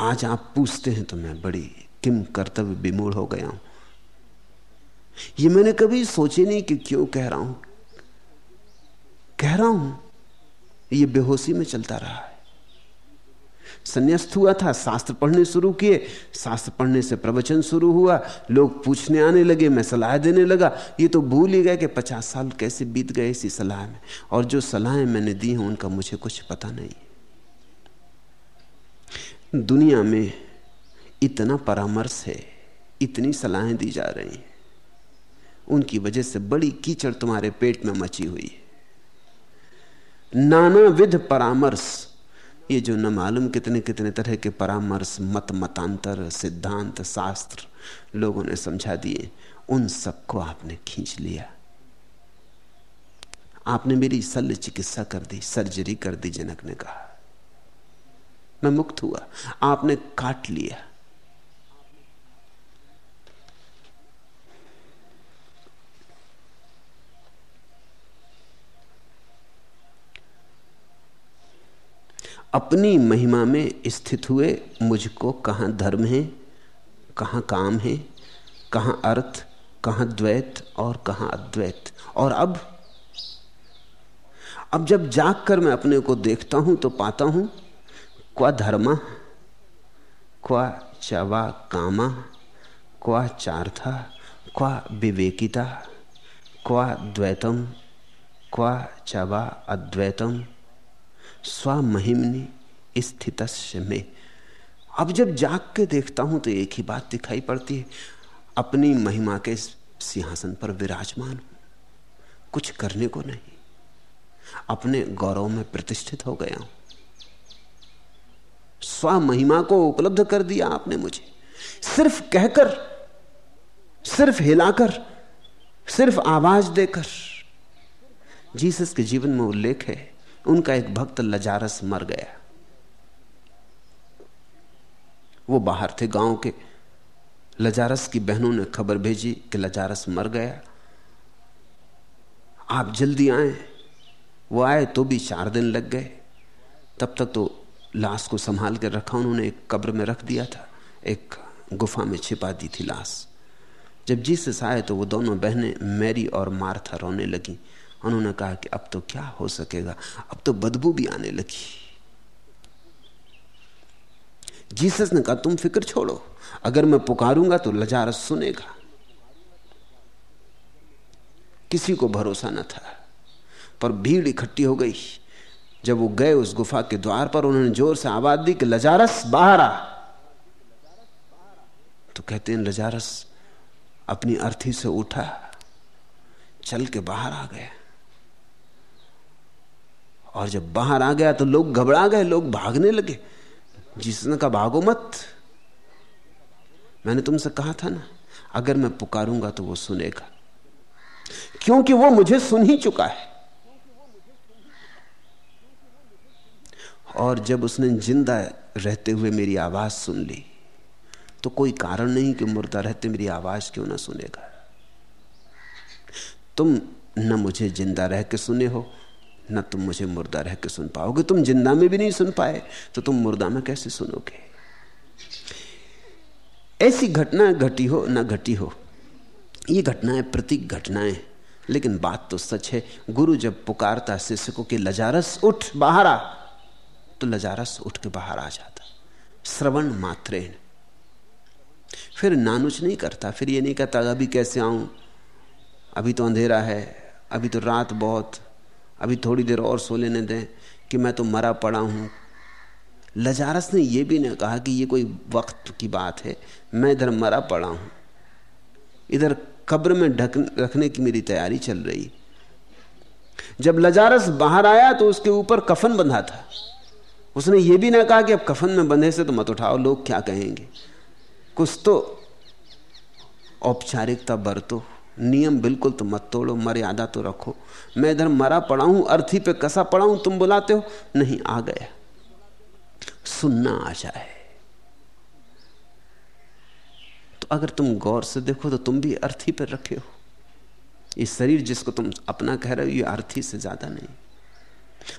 आज आप पूछते हैं तो मैं बड़ी किम कर्तव्य विमूढ़ हो गया हूँ। ये मैंने कभी सोचे नहीं कि क्यों कह रहा हूँ। कह रहा हूँ, ये बेहोशी में चलता रहा है। संन्यास्त हुआ था, शास्त्र पढ़ने शुरू किए। शास्त्र पढ़ने से प्रवचन शुरू हुआ। लोग पूछने आने लगे, मैं सलाह देने लगा। ये तो भूल ही गए कि पचास साल कैसे बीत गए इसी सलाह में। और जो सलाहें मैंने दी हैं, उनका मुझे कुछ पता नहीं। दुनिया में इतना परामर्श है, इतनी सलाहें दी जा रही हैं। उनकी वजह से बड़ी कीचड़ तुम्हारे पेट में मची हुई है। नाना विध परामर्श ये जो न मालूम कितने कितने तरह के परामर्श, मत मतांतर, सिद्धांत, शास्त्र लोगों ने समझा दिए, उन सबको आपने खींच लिया। आपने मेरी शल्य चिकित्सा कर दी, सर्जरी कर दी, जनक ने कहा। मैं मुक्त हुआ, आपने काट लिया। अपनी महिमा में स्थित हुए मुझको कहाँ धर्म है, कहाँ काम है, कहाँ अर्थ, कहाँ द्वैत और कहाँ अद्वैत। और अब अब जब जाग कर मैं अपने को देखता हूँ तो पाता हूँ, क्वा धर्मा, क्वा चवा कामा, क्वा चार्था, क्वा विवेकिता, क्वा द्वैतम, क्वा चवा अद्वैतम। स्वमहिमनी स्थित में। अब जब जाग के देखता हूँ तो एक ही बात दिखाई पड़ती है। अपनी महिमा के सिंहासन पर विराजमान हूँ। कुछ करने को नहीं। अपने गौरव में प्रतिष्ठित हो गया हूँ। स्व महिमा को उपलब्ध कर दिया आपने मुझे। सिर्फ़ कहकर, सिर्फ़ हिलाकर, सिर्फ़ आवाज़ देकर। जीसस के जीवन में उल्लेख है उनका एक भक्त लजारस मर गया। वो बाहर थे गाँव के। लजारस की बहनों ने खबर भेजी कि लजारस मर गया। आप जल्दी आए। वो आए तो भी चार दिन लग गए। तब तक तो लाश को संभाल कर रखा उन्होंने, एक कब्र में रख दिया था। एक गुफा में छिपा दी थी लाश। जब जीसस आए तो वो दोनों बहनें मैरी और मार्था रोने लगी। उन्होंने कहा कि अब तो क्या हो सकेगा? अब तो बदबू भी आने लगी। जीसस ने कहा, तुम फ़िक्र छोड़ो। अगर मैं पुकारूँगा तो लजारस सुनेगा। किसी को भरोसा न था, पर भीड़ इकट्ठी हो गई। जब वो गए उस गुफा के द्वार पर, उन्होंने ज़ोर से आवाज़ दी कि लजारस बाहर आ। तो कहते हैं, लजारस अपनी अर्थी से उठा, चल के बाहर आ गया। और जब बाहर आ गया तो लोग घबरा गए, लोग भागने लगे। जिसने कहा, भागो मत। मैंने तुमसे कहा था ना, अगर मैं पुकारूँगा तो वो सुनेगा, क्योंकि वो मुझे सुन ही चुका है। और जब उसने ज़िंदा रहते हुए मेरी आवाज़ सुन ली तो कोई कारण नहीं कि मुर्दा रहते मेरी आवाज़ क्यों ना सुनेगा। तुम न मुझे ज़िंदा रह के सुने हो न तुम मुझे मुर्दा रह के सुन पाओगे, तुम ज़िंदा में भी नहीं सुन पाए तो तुम मुर्दा में कैसे सुनोगे? ऐसी घटना घटी हो, ना घटी हो, ये घटनाएँ प्रतीक घटनाएँ, लेकिन बात तो सच है, गुरु जब पुकारता शिष्य को कि लजारस उठ बाहर आ तो लजारस उठ के बाहर आ जाता, श्रवण मात्रेण। फिर नानुच नहीं करता, फिर ये नहीं कहता, अभी कैसे आऊँ? अभी तो अंधेरा है, अभी तो रात बहुत अभी थोड़ी देर और सो लेने दें कि मैं तो मरा पड़ा हूँ। लजारस ने यह भी नहीं कहा कि ये कोई वक्त की बात है, मैं इधर मरा पड़ा हूँ। इधर कब्र में ढक, रखने की मेरी तैयारी चल रही। जब लजारस बाहर आया तो उसके ऊपर कफन बंधा था। उसने ये भी ना कहा कि अब कफन में बंधे से तो मत उठाओ, लोग क्या कहेंगे? कुछ तो औपचारिकता बरतो। नियम बिल्कुल तो मत तोड़ो, मर्यादा तो रखो। मैं इधर मरा पड़ा हूँ, अर्थी पे कसा पड़ा हूँ, तुम बुलाते हो? नहीं, आ गया। सुनना आ जाए। तो अगर तुम गौर से देखो तो तुम भी अर्थी पर रखे हो। ये शरीर जिसको तुम अपना कह रहे हो, ये अर्थी से ज़्यादा नहीं।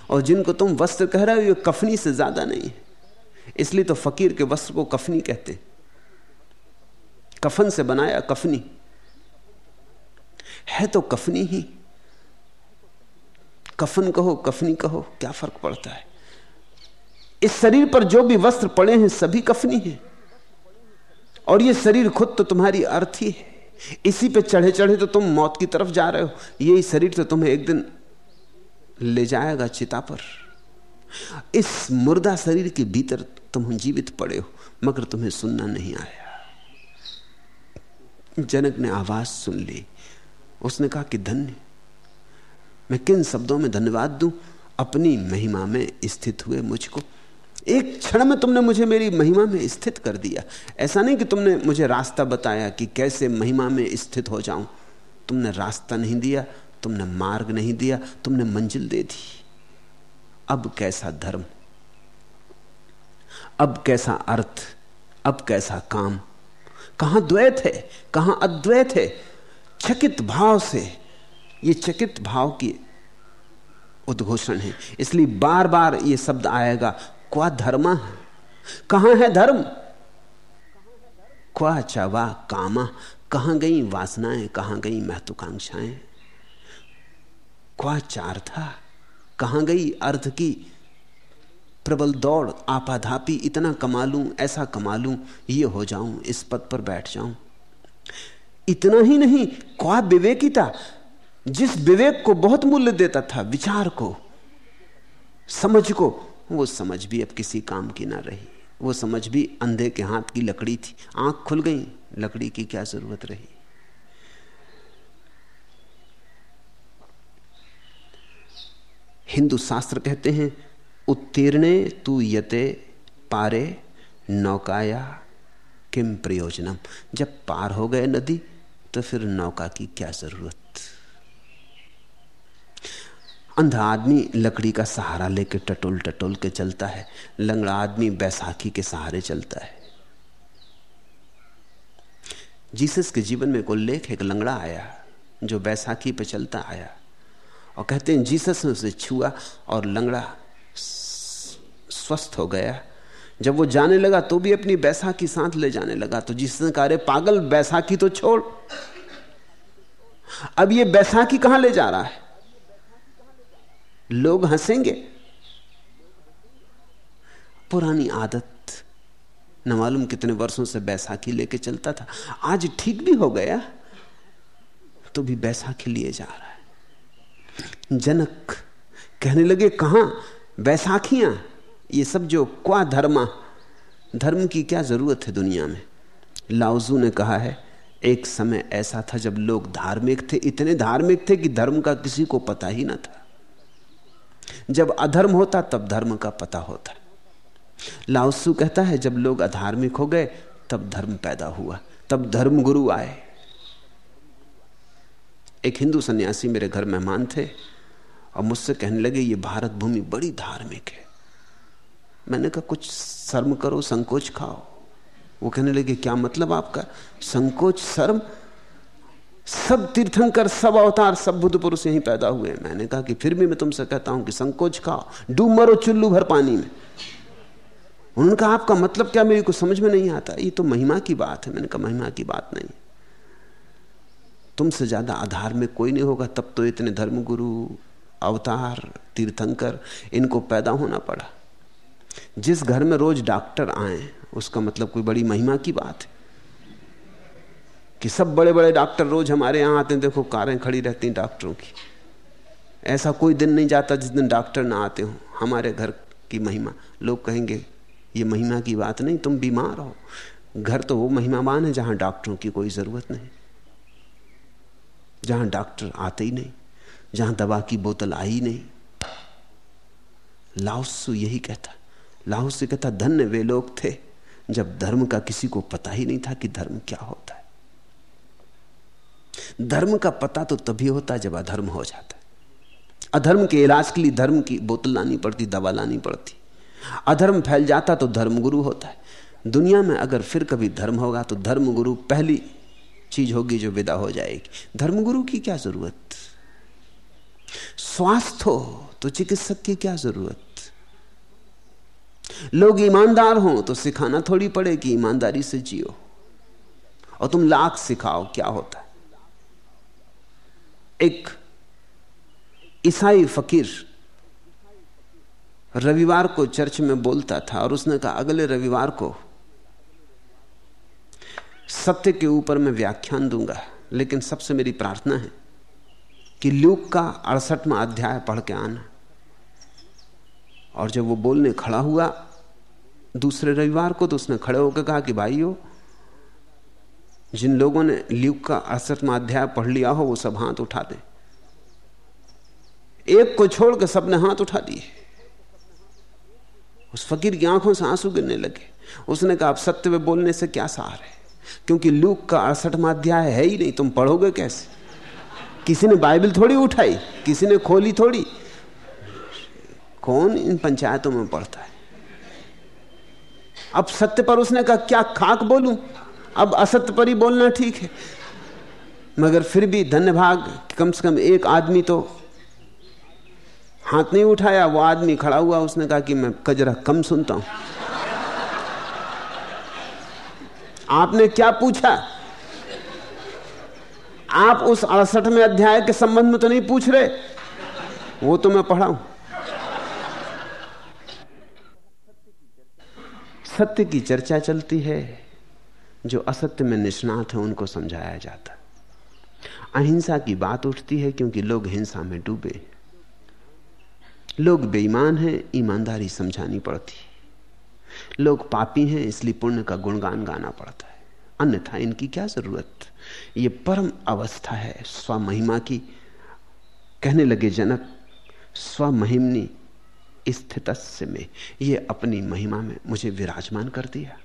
और जिनको तुम वस्त्र कह रहे हो, ये कफनी से ज़्यादा नहीं है। इसलिए तो फकीर के वस्त्र को कफनी कहते कफन से बनाया कफनी। है तो कफनी ही। कफन कहो, कफनी कहो, क्या फ़र्क पड़ता है? इस शरीर पर जो भी वस्त्र पड़े हैं, सभी कफनी हैं। और ये शरीर खुद तो तुम्हारी अर्थी है। इसी पे चढ़े चढ़े तो तुम मौत की तरफ़ जा रहे हो। यही शरीर तो तुम्हें एक दिन ले जाएगा चिता पर। इस मुर्दा शरीर के भीतर तुम जीवित पड़े हो, मगर तुम्हें सुनना नहीं आया। जनक ने आवाज़ सुन ली। उसने कहा कि धन्य। मैं किन शब्दों में धन्यवाद दूँ? अपनी महिमा में स्थित हुए मुझको। एक क्षण में तुमने मुझे मेरी महिमा में स्थित कर दिया। ऐसा नहीं कि तुमने मुझे रास्ता बताया कि कैसे महिमा में स्थित हो जाऊँ। तुमने रास्ता नहीं दिया, तुमने मार्ग नहीं दिया, तुमने मंजिल दे दी। अब कैसा धर्म? अब कैसा अर्थ? अब कैसा काम? कहाँ द्वैत है? कहाँ अद्वैत है? चकित भाव से, ये चकित भाव की उद्घोषण है। इसलिए बार बार ये शब्द आएगा, क्वा धर्म? कहाँ है धर्म? क्वा चवा कामा? कहाँ गई वासनाएँ? कहाँ गई महत्वाकांक्षाएँ? क्वा चार था कहाँ गई अर्थ की प्रबल दौड़? आपाधापी, इतना कमा लूँ, ऐसा कमा लूँ, ये हो जाऊँ, इस पद पर बैठ जाऊँ। इतना ही नहीं, क्वा विवेकिता, जिस विवेक को बहुत मूल्य देता था, विचार को, समझ को, वो समझ भी अब किसी काम की ना रही। वो समझ भी अंधे के हाथ की लकड़ी थी। आँख खुल गई, लकड़ी की क्या ज़रूरत रही? हिंदू शास्त्र कहते हैं, उत्तीर्णे तू यते पारे, नौकाया किम प्रयोजनम। जब पार हो गए नदी तो फिर नौका की क्या ज़रूरत? अंधा आदमी लकड़ी का सहारा लेके टटोल टटोल के चलता है। लंगड़ा आदमी बैसाखी के सहारे चलता है। जीसस के जीवन में कोई लेख एक लंगड़ा आया, जो बैसाखी पे चलता आया। और कहते हैं, जीसस ने उसे छुआ और लंगड़ा स्वस्थ हो गया। जब वो जाने लगा तो भी अपनी बैसाखी साथ ले जाने लगा। तो जिसने कहा पागल, बैसाखी तो छोड़। अब ये बैसाखी कहाँ ले जा रहा है? लोग हंसेंगे। पुरानी आदत, न मालूम कितने वर्षों से बैसाखी लेके चलता था। आज ठीक भी हो गया तो भी बैसाखी लिए जा रहा है। जनक कहने लगे, कहाँ? बैसाखियाँ? ये सब जो क्वा धर्मा, धर्म की क्या ज़रूरत है दुनिया में? लाउजू ने कहा है, एक समय ऐसा था जब लोग धार्मिक थे, इतने धार्मिक थे कि धर्म का किसी को पता ही ना था। जब अधर्म होता, तब धर्म का पता होता। लाउसू कहता है, जब लोग अधार्मिक हो गए, तब धर्म पैदा हुआ, तब धर्म गुरु आए। एक हिंदू सन्यासी मेरे घर मेहमान थे, और मुझसे कहने लगे, ये भारत भूमि बड़ी धार्मिक है। मैंने कहा, कुछ शर्म करो, संकोच खाओ। वो कहने लगे, क्या मतलब आपका? संकोच, शर्म? सब तीर्थंकर, सब अवतार, सब बुद्ध पुरुष यहीं पैदा हुए मैंने कहा कि फिर भी मैं तुमसे कहता हूँ कि संकोच खाओ। डूब मरो चुल्लू भर पानी में। उनका आपका मतलब क्या मेरे को समझ में नहीं आता? ये तो महिमा की बात है। मैंने कहा, महिमा की बात नहीं। तुमसे ज़्यादा आधार में कोई नहीं होगा। तब तो इतने धर्मगुरु, अवतार, तीर्थंकर, इनको पैदा होना पड़ा। जिस घर में रोज डॉक्टर आए, उसका मतलब कोई बड़ी महिमा की बात है कि सब बड़े बड़े डॉक्टर रोज हमारे यहाँ आते हैं, देखो कारें खड़ी रहती हैं डॉक्टरों की। ऐसा कोई दिन नहीं जाता जिस दिन डॉक्टर ना आते हो। हमारे घर की महिमा। लोग कहेंगे, ये महिमा की बात नहीं, तुम बीमार हो। घर तो वो महिमावान है जहाँ डॉक्टरों की कोई ज़रूरत नहीं। जहाँ डॉक्टर आते ही नहीं, जहाँ दवा की बोतल आई नहीं। लाउसु यही कहता लाहौस से कहता, धन्य वे लोग थे, जब धर्म का किसी को पता ही नहीं था कि धर्म क्या होता है। धर्म का पता तो तभी होता है जब अधर्म हो जाता है। अधर्म के इलाज के लिए धर्म की बोतल लानी पड़ती, दवा लानी पड़ती। अधर्म फैल जाता तो धर्मगुरु होता है। दुनिया में अगर फिर कभी धर्म होगा तो धर्मगुरु पहली चीज़ होगी जो विदा हो जाएगी। धर्मगुरु की क्या ज़रूरत? स्वास्थ्य हो तो चिकित्सक की क्या ज़रूरत? लोग ईमानदार हों तो सिखाना थोड़ी पड़े कि ईमानदारी से जियो। और तुम लाख सिखाओ, क्या होता है? एक ईसाई फकीर रविवार को चर्च में बोलता था और उसने कहा, अगले रविवार को सत्य के ऊपर मैं व्याख्यान दूँगा, लेकिन सबसे मेरी प्रार्थना है कि ल्यूक का अड़सठवा अध्याय पढ़ के आना। और जब वो बोलने खड़ा हुआ, दूसरे रविवार को तो उसने खड़े होकर कहा कि भाइयों, जिन लोगों ने ल्यूक का अड़सठवा अध्याय पढ़ लिया हो, वो सब हाथ उठा दें। एक को छोड़कर सबने हाथ उठा दिए। उस फकीर की आँखों से आँसू गिरने लगे। उसने कहा, अब सत्य में बोलने से क्या सार है? क्योंकि लूक का अड़सठवा अध्याय है ही नहीं, तुम पढ़ोगे कैसे? किसी ने बाइबल थोड़ी उठाई, किसी ने खोली थोड़ी कौन इन पंचायतों में पढ़ता है? अब सत्य पर उसने कहा, क्या खाक बोलूँ? अब असत्य पर ही बोलना ठीक है। मगर फिर भी धन्यभाग, कम से कम एक आदमी तो हाथ नहीं उठाया, वो आदमी खड़ा हुआ, उसने कहा कि मैं कजरा कम सुनता हूँ। आपने क्या पूछा? आप उस अड़सठवें अध्याय के संबंध में तो नहीं पूछ रहे। वो तो मैं पढ़ा हूँ। सत्य की चर्चा चलती है, जो असत्य में निष्णात है, उनको समझाया जाता। अहिंसा की बात उठती है क्योंकि लोग हिंसा में डूबे। लोग बेईमान हैं, ईमानदारी समझानी पड़ती। लोग पापी हैं, इसलिए पुण्य का गुणगान गाना पड़ता है। अन्यथा इनकी क्या ज़रूरत? ये परम अवस्था है, स्वमहिमा की। कहने लगे जनक, स्वमहिमनी स्थित में। ये अपनी महिमा में मुझे विराजमान कर दिया।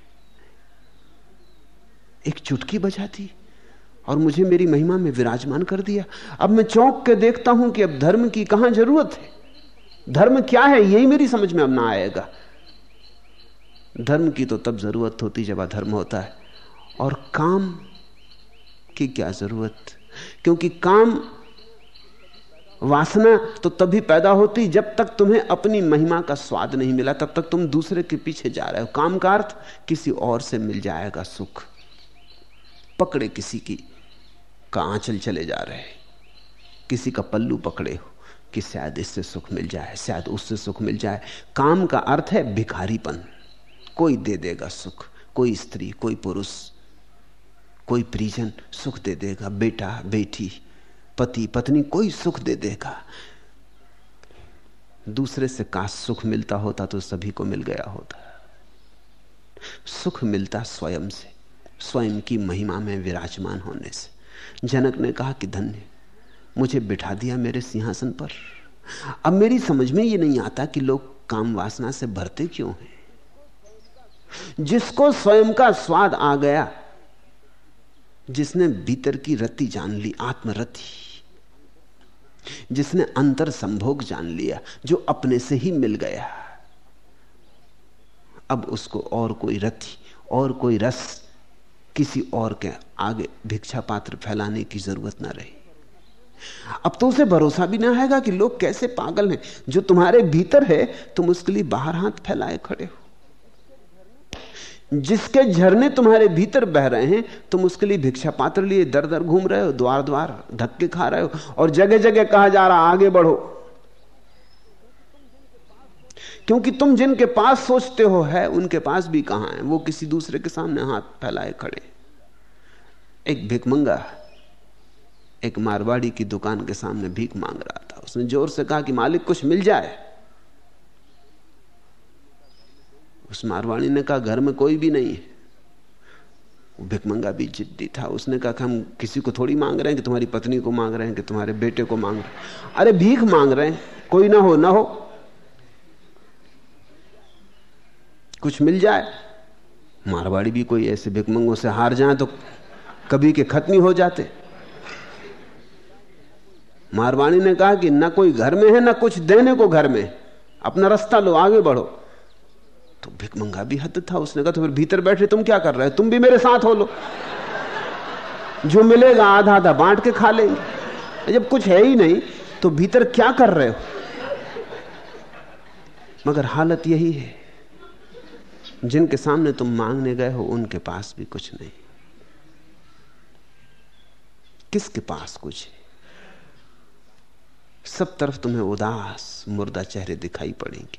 एक चुटकी बजा दी और मुझे मेरी महिमा में विराजमान कर दिया। अब मैं चौंक के देखता हूँ कि अब धर्म की कहाँ ज़रूरत है। धर्म क्या है, यही मेरी समझ में अब ना आएगा। धर्म की तो तब ज़रूरत होती जब अधर्म होता है। और काम की क्या ज़रूरत? क्योंकि काम वासना तो तभी पैदा होती जब तक तुम्हें अपनी महिमा का स्वाद नहीं मिला, तब तक तुम दूसरे के पीछे जा रहे हो। काम का अर्थ, किसी और से मिल जाएगा सुख। पकड़े किसी की, का आंचल चले जा रहे किसी का पल्लू पकड़े हो, कि शायद इससे सुख मिल जाए, शायद उससे सुख मिल जाए। काम का अर्थ है भिखारीपन। कोई दे देगा सुख, कोई स्त्री, कोई पुरुष, कोई परिजन सुख दे देगा, बेटा, बेटी। पति पत्नी कोई सुख दे देगा। दूसरे से काश सुख मिलता होता तो सभी को मिल गया होता। सुख मिलता स्वयं से, स्वयं की महिमा में विराजमान होने से। जनक ने कहा कि धन्य, मुझे बिठा दिया मेरे सिंहासन पर। अब मेरी समझ में ये नहीं आता कि लोग काम वासना से भरते क्यों हैं। जिसको स्वयं का स्वाद आ गया, जिसने भीतर की रति जान ली आत्मरति जिसने अंतर संभोग जान लिया, जो अपने से ही मिल गया। अब उसको और कोई रति, और कोई रस, किसी और के आगे भिक्षा पात्र फैलाने की ज़रूरत ना रही। अब तो उसे भरोसा भी ना आएगा कि लोग कैसे पागल हैं। जो तुम्हारे भीतर है, तुम उसके लिए बाहर हाथ फैलाए खड़े हो। जिसके झरने तुम्हारे भीतर बह रहे हैं, तुम उसके लिए भिक्षा पात्र लिए दर दर घूम रहे हो, द्वार द्वार धक्के खा रहे हो और जगह जगह कहा जा रहा, आगे बढ़ो। क्योंकि तुम जिनके पास सोचते हो है, उनके पास भी कहाँ है? वो किसी दूसरे के सामने हाथ फैलाए खड़े एक भिकमंगा एक मारवाड़ी की दुकान के सामने भीख मांग रहा था। उसने ज़ोर से कहा कि मालिक, कुछ मिल जाए? उस मारवाड़ी ने कहा, घर में कोई भी नहीं है। भिकमंगा भी जिद्दी था। उसने कहा कि हम किसी को थोड़ी मांग रहे हैं कि तुम्हारी पत्नी को मांग रहे हैं, कि तुम्हारे बेटे को मांग रहे हैं। अरे, भीख मांग रहे हैं। कोई ना हो ना हो। कुछ मिल जाए। मारवाड़ी भी कोई ऐसे भिकमंगों से हार जाए तो कभी के खत्म ही हो जाते। मारवाड़ी ने कहा कि ना कोई घर में है, ना कुछ देने को घर में अपना रास्ता लो, आगे बढ़ो। तो भिकमंगा भी हद था। उसने कहा तो फिर भीतर बैठे तुम क्या कर रहे हो? तुम भी मेरे साथ हो लो। जो मिलेगा आधा आधा बांट के खा लेंगे। जब कुछ है ही नहीं तो भीतर क्या कर रहे हो? मगर हालत यही है। जिनके सामने तुम मांगने गए हो, उनके पास भी कुछ नहीं। किसके पास कुछ है? सब तरफ़ तुम्हें उदास, मुर्दा चेहरे दिखाई पड़ेंगे।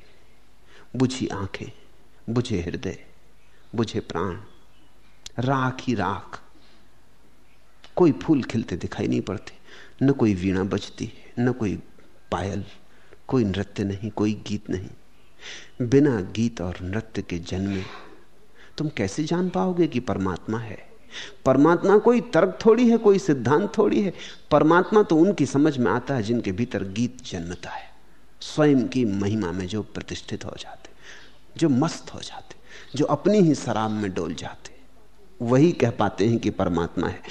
बुझी आँखें। बुझे हृदय, बुझे प्राण, राख ही राख। कोई फूल खिलते दिखाई नहीं पड़ते, न कोई वीणा बजती न कोई पायल, कोई नृत्य नहीं, कोई गीत नहीं। बिना गीत और नृत्य के जन्मे तुम कैसे जान पाओगे कि परमात्मा है? परमात्मा कोई तर्क थोड़ी है, कोई सिद्धांत थोड़ी है। परमात्मा तो उनकी समझ में आता है जिनके भीतर गीत जन्मता है। स्वयं की महिमा में जो प्रतिष्ठित हो जाते जो मस्त हो जाते, जो अपनी ही शराब में डोल जाते। वही कह पाते हैं कि परमात्मा है।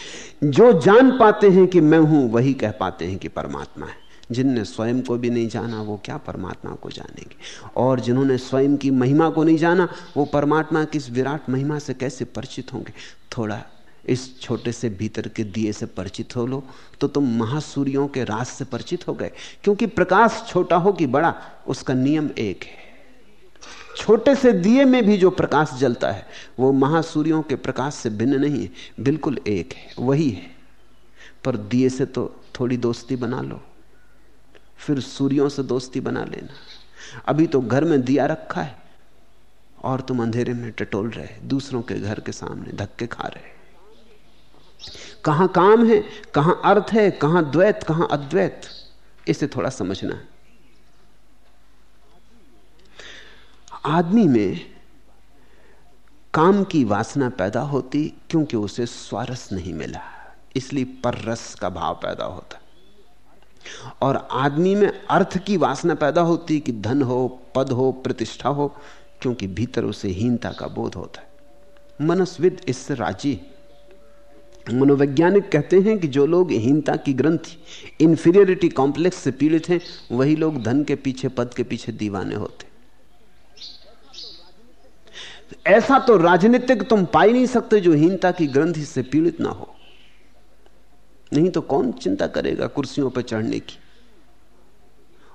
जो जान पाते हैं कि मैं हूँ, वही कह पाते हैं कि परमात्मा है। जिनने स्वयं को भी नहीं जाना, वो क्या परमात्मा को जानेंगे? और जिन्होंने स्वयं की महिमा को नहीं जाना, वो परमात्मा की इस विराट महिमा से कैसे परिचित होंगे? थोड़ा इस छोटे से भीतर के दिए से परिचित हो लो तो तुम महासूर्यों के रास से परिचित हो गए। क्योंकि प्रकाश छोटा हो कि बड़ा, उसका नियम एक है। छोटे से दिए में भी जो प्रकाश जलता है, वो महासूर्यों के प्रकाश से भिन्न नहीं है, बिल्कुल एक है, वही है। पर दिए से तो थोड़ी दोस्ती बना लो, फिर सूर्यों से दोस्ती बना लेना। अभी तो घर में दिया रखा है, और तुम अंधेरे में टटोल रहे, दूसरों के घर के सामने धक्के खा रहे। कहाँ काम है, कहाँ अर्थ है, कहाँ द्वैत, कहाँ अद्वैत, इसे थोड़ा समझना है। आदमी में काम की वासना पैदा होती क्योंकि उसे स्वारस नहीं मिला। इसलिए पररस का भाव पैदा होता। और आदमी में अर्थ की वासना पैदा होती कि धन हो, पद हो, प्रतिष्ठा हो, क्योंकि भीतर उसे हीनता का बोध होता है। मनस्विद इससे राज़ी। मनोवैज्ञानिक कहते हैं कि जो लोग हीनता की ग्रंथि इंफीरियरिटी कॉम्प्लेक्स से पीड़ित हैं, वही लोग धन के पीछे, पद के पीछे दीवाने होते। ऐसा तो राजनीतिक तुम पा नहीं सकते जो हीनता की ग्रंथि से पीड़ित ना हो। नहीं तो कौन चिंता करेगा कुर्सियों पर चढ़ने की?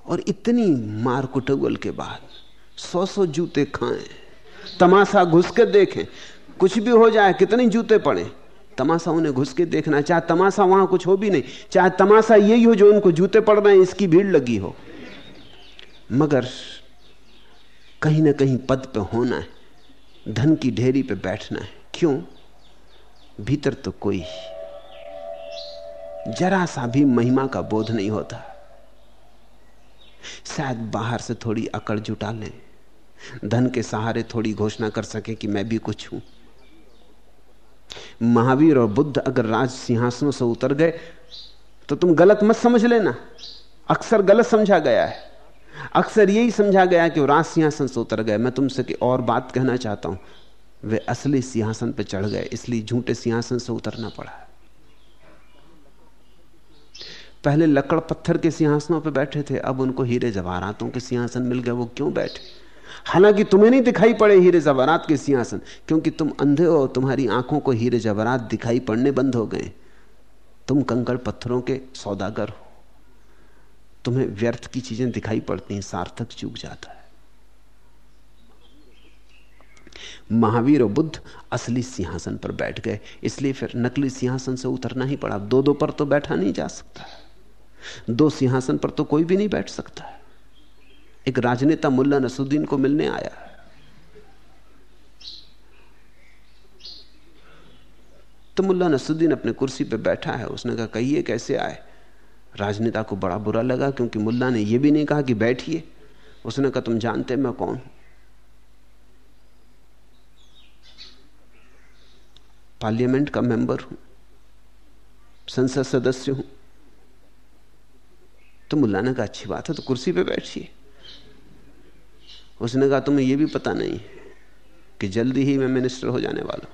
और इतनी मार कुटगल के बाद सौ सौ जूते खाएँ, तमाशा घुस के देखें। कुछ भी हो जाए, कितने जूते पड़े? तमाशा उन्हें घुस के देखना, चाहे तमाशा वहाँ कुछ हो भी नहीं, चाहे तमाशा यही हो जो उनको जूते पड़ रहे हैं, इसकी भीड़ लगी हो। मगर कहीं ना कहीं पद पे होना है। धन की ढेरी पे बैठना है। क्यों? भीतर तो कोई जरा सा भी महिमा का बोध नहीं होता। शायद बाहर से थोड़ी अकड़ जुटा लें। धन के सहारे थोड़ी घोषणा कर सके कि मैं भी कुछ हूँ। महावीर और बुद्ध अगर राज सिंहासनों से उतर गए तो तुम गलत मत समझ लेना। अक्सर गलत समझा गया है। अक्सर यही समझा गया कि राज सिंहासन से उतर गए। मैं तुमसे कि और बात कहना चाहता हूँ। वे असली सिंहासन पर चढ़ गए, इसलिए झूठे सिंहासन से उतरना पड़ा पहले लकड़ पत्थर के सिंहासनों पर बैठे थे, अब उनको हीरे जवाहरातों के सिंहासन मिल गए, वो क्यों बैठे? हालाँकि तुम्हें नहीं दिखाई पड़े हीरे जवाहरात के सिंहासन, क्योंकि तुम अंधे हो, तुम्हारी आँखों को हीरे जवाहरात दिखाई पड़ने बंद हो गए। तुम कंकड़ पत्थरों के सौदागर हो। तुम्हें व्यर्थ की चीज़ें दिखाई पड़ती हैं, सार्थक चूक जाता है। महावीर और बुद्ध असली सिंहासन पर बैठ गए, इसलिए फिर नकली सिंहासन से उतरना ही पड़ा। दो दो पर तो बैठा नहीं जा सकता। दो सिंहासन पर तो कोई भी नहीं बैठ सकता। एक राजनेता मुल्ला नसुद्दीन को मिलने आया। तो मुल्ला नसुद्दीन अपने कुर्सी पर बैठा है, उसने कहा, कहिए, कैसे आए? राजनेता को बड़ा बुरा लगा क्योंकि मुल्ला ने यह भी नहीं कहा कि बैठिए। उसने कहा, तुम जानते मैं कौन हूँ? पार्लियामेंट का मेंबर हूँ, संसद सदस्य हूँ। तो मुल्ला ने कहा, अच्छी बात है तो कुर्सी पे बैठिए। उसने कहा, तुम्हें यह भी पता नहीं कि जल्दी ही मैं मिनिस्टर हो जाने वाला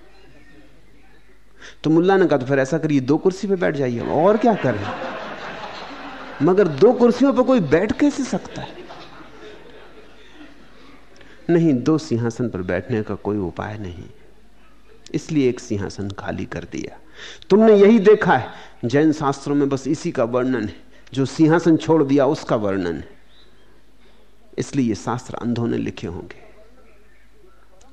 तो मुल्ला ने कहा तो फिर ऐसा करिए, दो कुर्सी पे बैठ जाइए, और क्या करें? मगर दो कुर्सियों पर कोई बैठ कैसे सकता है? नहीं, दो सिंहासन पर बैठने का कोई उपाय नहीं। इसलिए एक सिंहासन खाली कर दिया। तुमने यही देखा है, जैन शास्त्रों में बस इसी का वर्णन है। जो सिंहासन छोड़ दिया, उसका वर्णन है। इसलिए ये शास्त्र अंधों ने लिखे होंगे।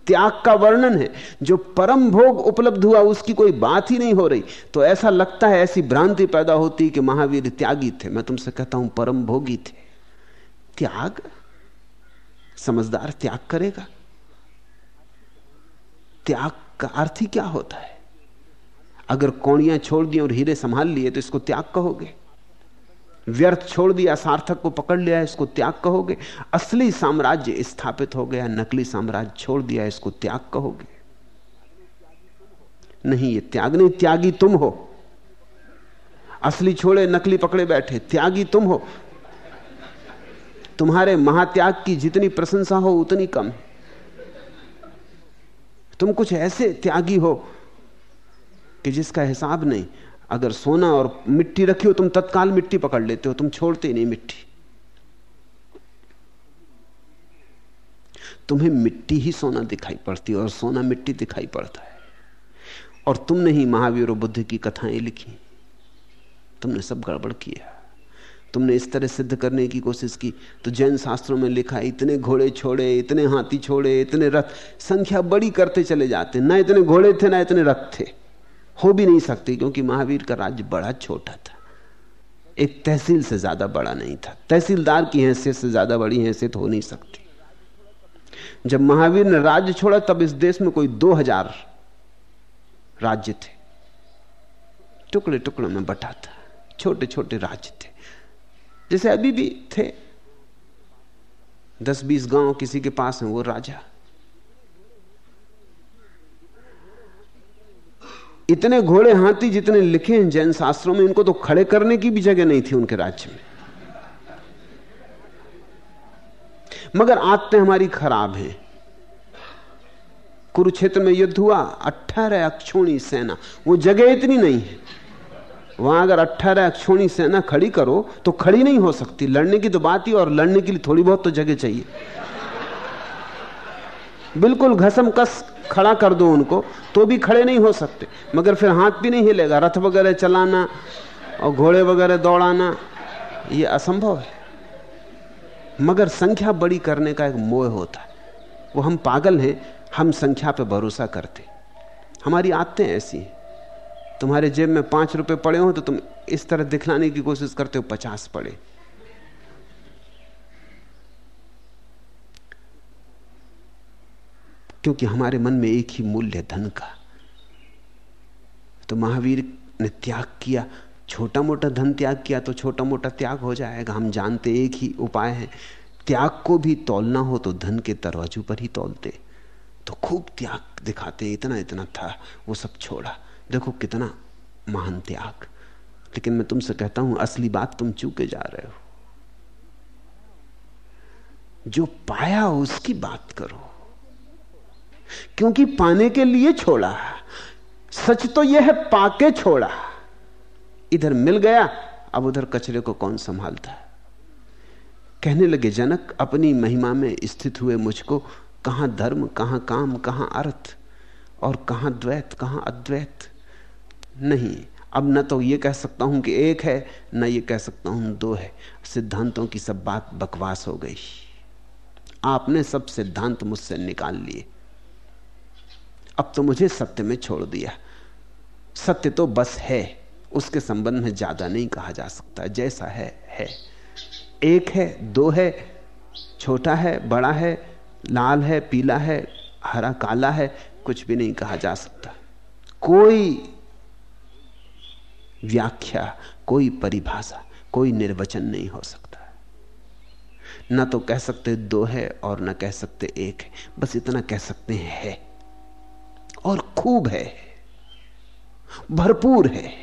त्याग का वर्णन है। जो परम भोग उपलब्ध हुआ, उसकी कोई बात ही नहीं हो रही। तो ऐसा लगता है, ऐसी भ्रांति पैदा होती कि महावीर त्यागी थे। मैं तुमसे कहता हूँ, परम भोगी थे। त्याग? समझदार त्याग करेगा। त्याग का अर्थ ही क्या होता है? अगर कौड़ियाँ छोड़ दी और हीरे संभाल लिए तो इसको त्याग कहोगे? व्यर्थ छोड़ दिया, सार्थक को पकड़ लिया, इसको त्याग कहोगे। असली साम्राज्य स्थापित हो गया, नकली साम्राज्य छोड़ दिया, इसको त्याग कहोगे। नहीं, ये त्याग नहीं, त्यागी तुम हो। असली छोड़े, नकली पकड़े बैठे, त्यागी तुम हो। तुम्हारे महात्याग की जितनी प्रशंसा हो, उतनी कम तुम कुछ ऐसे त्यागी हो कि जिसका हिसाब नहीं अगर सोना और मिट्टी रखी हो, तुम तत्काल मिट्टी पकड़ लेते हो, तुम छोड़ते ही नहीं मिट्टी। तुम्हें मिट्टी ही सोना दिखाई पड़ती और सोना मिट्टी दिखाई पड़ता है। और तुमने ही महावीर और बुद्ध की कथाएँ लिखी। तुमने सब गड़बड़ किया। तुमने इस तरह सिद्ध करने की कोशिश की। तो जैन शास्त्रों में लिखा, इतने घोड़े छोड़े, इतने हाथी छोड़े, इतने रथ। संख्या बड़ी करते चले जाते। ना इतने घोड़े थे, ना इतने रथ थे। हो भी नहीं सकती क्योंकि महावीर का राज्य बड़ा छोटा था। एक तहसील से ज़्यादा बड़ा नहीं था। तहसीलदार की हैसियत से ज़्यादा बड़ी हैसियत हो नहीं सकती। जब महावीर ने राज्य छोड़ा, तब इस देश में कोई दो हज़ार राज्य थे। टुकड़े टुकड़ों में बटा था। छोटे छोटे राज्य थे। जैसे अभी भी थे। दस बीस गाँव किसी के पास हैं, वो राजा। इतने घोड़े हाथी जितने लिखे हैं जैन शास्त्रों में, इनको तो खड़े करने की भी जगह नहीं थी उनके राज्य में। मगर आते हमारी खराब हैं। कुरुक्षेत्र में युद्ध हुआ, अट्ठारह अक्षोणी सेना, वो जगह इतनी नहीं है। वहाँ अगर अट्ठारह अक्षोणी सेना खड़ी करो तो खड़ी नहीं हो सकती। लड़ने की तो बात ही, और लड़ने के लिए थोड़ी बहुत तो जगह चाहिए। बिल्कुल घसम कस खड़ा कर दो उनको तो भी खड़े नहीं हो सकते। मगर फिर हाथ भी नहीं हिलेगा, रथ वगैरह चलाना और घोड़े वगैरह दौड़ाना, ये असंभव है। मगर संख्या बड़ी करने का एक मोह होता है। वो हम पागल हैं, हम संख्या पे भरोसा करते हमारी आदतें ऐसी हैं। तुम्हारे जेब में पाँच रुपए पड़े हो तो तुम इस तरह दिखलाने की कोशिश करते हो, पचास पड़े। क्योंकि हमारे मन में एक ही मूल्य धन का। तो महावीर ने त्याग किया। छोटा मोटा धन त्याग किया तो छोटा मोटा त्याग हो जाएगा। हम जानते एक ही उपाय है। त्याग को भी तोलना हो तो धन के तराजू पर ही तोलते। तो खूब त्याग दिखाते। इतना इतना था, वो सब छोड़ा। देखो कितना महान त्याग। लेकिन मैं तुमसे कहता हूँ, असली बात तुम चूके जा रहे हो। जो पाया उसकी बात करो। क्योंकि पाने के लिए छोड़ा। सच तो यह है, पाके छोड़ा। इधर मिल गया, अब उधर कचरे को कौन संभालता कहने लगे, जनक, अपनी महिमा में स्थित हुए मुझको कहाँ धर्म, कहाँ काम, कहाँ अर्थ और कहाँ द्वैत, कहाँ अद्वैत? नहीं, अब न तो ये कह सकता हूँ कि एक है, न ये कह सकता हूँ दो है। सिद्धांतों की सब बात बकवास हो गई। आपने सब सिद्धांत मुझसे निकाल लिए। अब तो मुझे सत्य में छोड़ दिया। सत्य तो बस है, उसके संबंध में ज़्यादा नहीं कहा जा सकता, जैसा है है। एक है, दो है, छोटा है, बड़ा है, लाल है, पीला है, हरा, काला है, कुछ भी नहीं कहा जा सकता। कोई व्याख्या, कोई परिभाषा, कोई निर्वचन नहीं हो सकता। न तो कह सकते दो है और न कह सकते एक है, बस इतना कह सकते हैं, है। और खूब है, भरपूर है।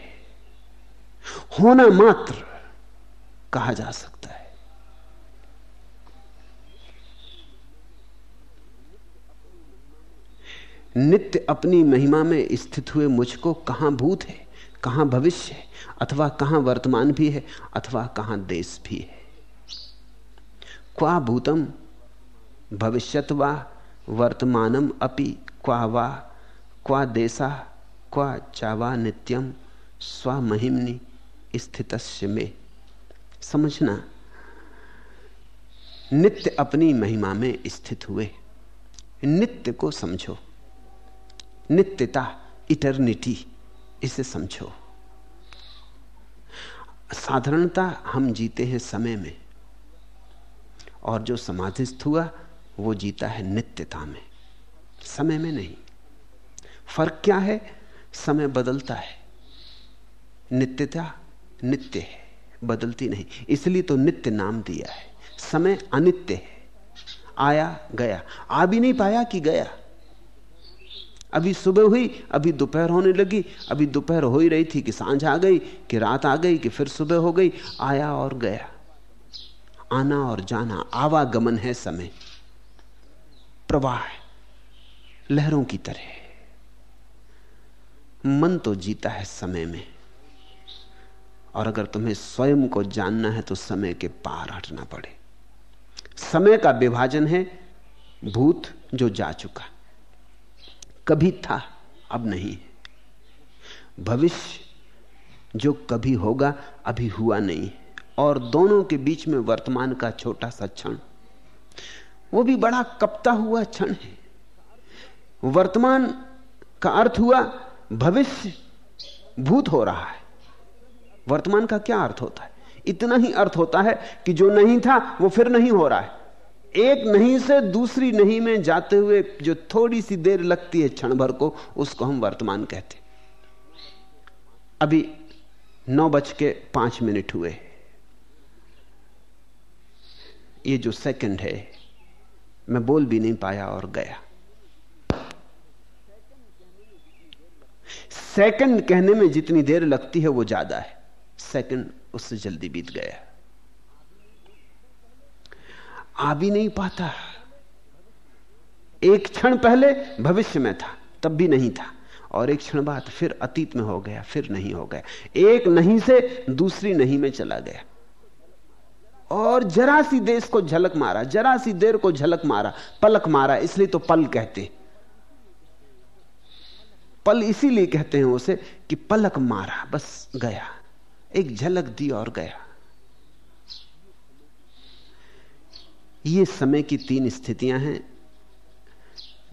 होना मात्र कहा जा सकता है। नित्य अपनी महिमा में स्थित हुए मुझको कहाँ भूत है, कहाँ भविष्य है, अथवा कहाँ वर्तमान भी है, अथवा कहाँ देश भी है। क्वा भूतम भविष्यत वर्तमानम अपि क्वा वा क्वा देशा, क्वा चावा नित्यम स्वमहिमनि स्थित में। समझना, नित्य अपनी महिमा में स्थित हुए। नित्य को समझो। नित्यता इटर्निटी, इसे समझो। साधारणता हम जीते हैं समय में, और जो समाधिस्थ हुआ, वो जीता है नित्यता में। समय में नहीं। फ़र्क क्या है? समय बदलता है। नित्यता नित्य है, बदलती नहीं। इसलिए तो नित्य नाम दिया है। समय अनित्य है। आया, गया। आ भी नहीं पाया कि गया। अभी सुबह हुई, अभी दोपहर होने लगी। अभी दोपहर हो ही रही थी कि साँझ आ गई, कि रात आ गई, कि फिर सुबह हो गई। आया और गया। आना और जाना, आवागमन है समय। प्रवाह लहरों की तरह। मन तो जीता है समय में। और अगर तुम्हें स्वयं को जानना है तो समय के पार हटना पड़े। समय का विभाजन है भूत जो जा चुका। कभी था, अब नहीं भविष्य जो कभी होगा, अभी हुआ नहीं। और दोनों के बीच में वर्तमान का छोटा सा क्षण, वो भी बड़ा कपता हुआ क्षण है। वर्तमान का अर्थ हुआ भविष्य भूत हो रहा है। वर्तमान का क्या अर्थ होता है? इतना ही अर्थ होता है कि जो नहीं था, वो फिर नहीं हो रहा है। एक नहीं से दूसरी नहीं में जाते हुए जो थोड़ी सी देर लगती है क्षण भर को, उसको हम वर्तमान कहते अभी नौ बज के पाँच मिनट हुए ये जो सेकंड है, मैं बोल भी नहीं पाया और गया। सेकंड कहने में जितनी देर लगती है वो ज़्यादा है। सेकंड उससे जल्दी बीत गया। आ भी नहीं पाता। एक क्षण पहले भविष्य में था, तब भी नहीं था। और एक क्षण बाद फिर अतीत में हो गया, फिर नहीं हो गया। एक नहीं से दूसरी नहीं में चला गया। और जरा सी देश को झलक मारा, जरा सी देर को झलक मारा, पलक मारा, इसलिए तो पल कहते। पल इसीलिए कहते हैं उसे कि पलक मारा, बस गया। एक झलक दी और गया। ये समय की तीन स्थितियाँ हैं।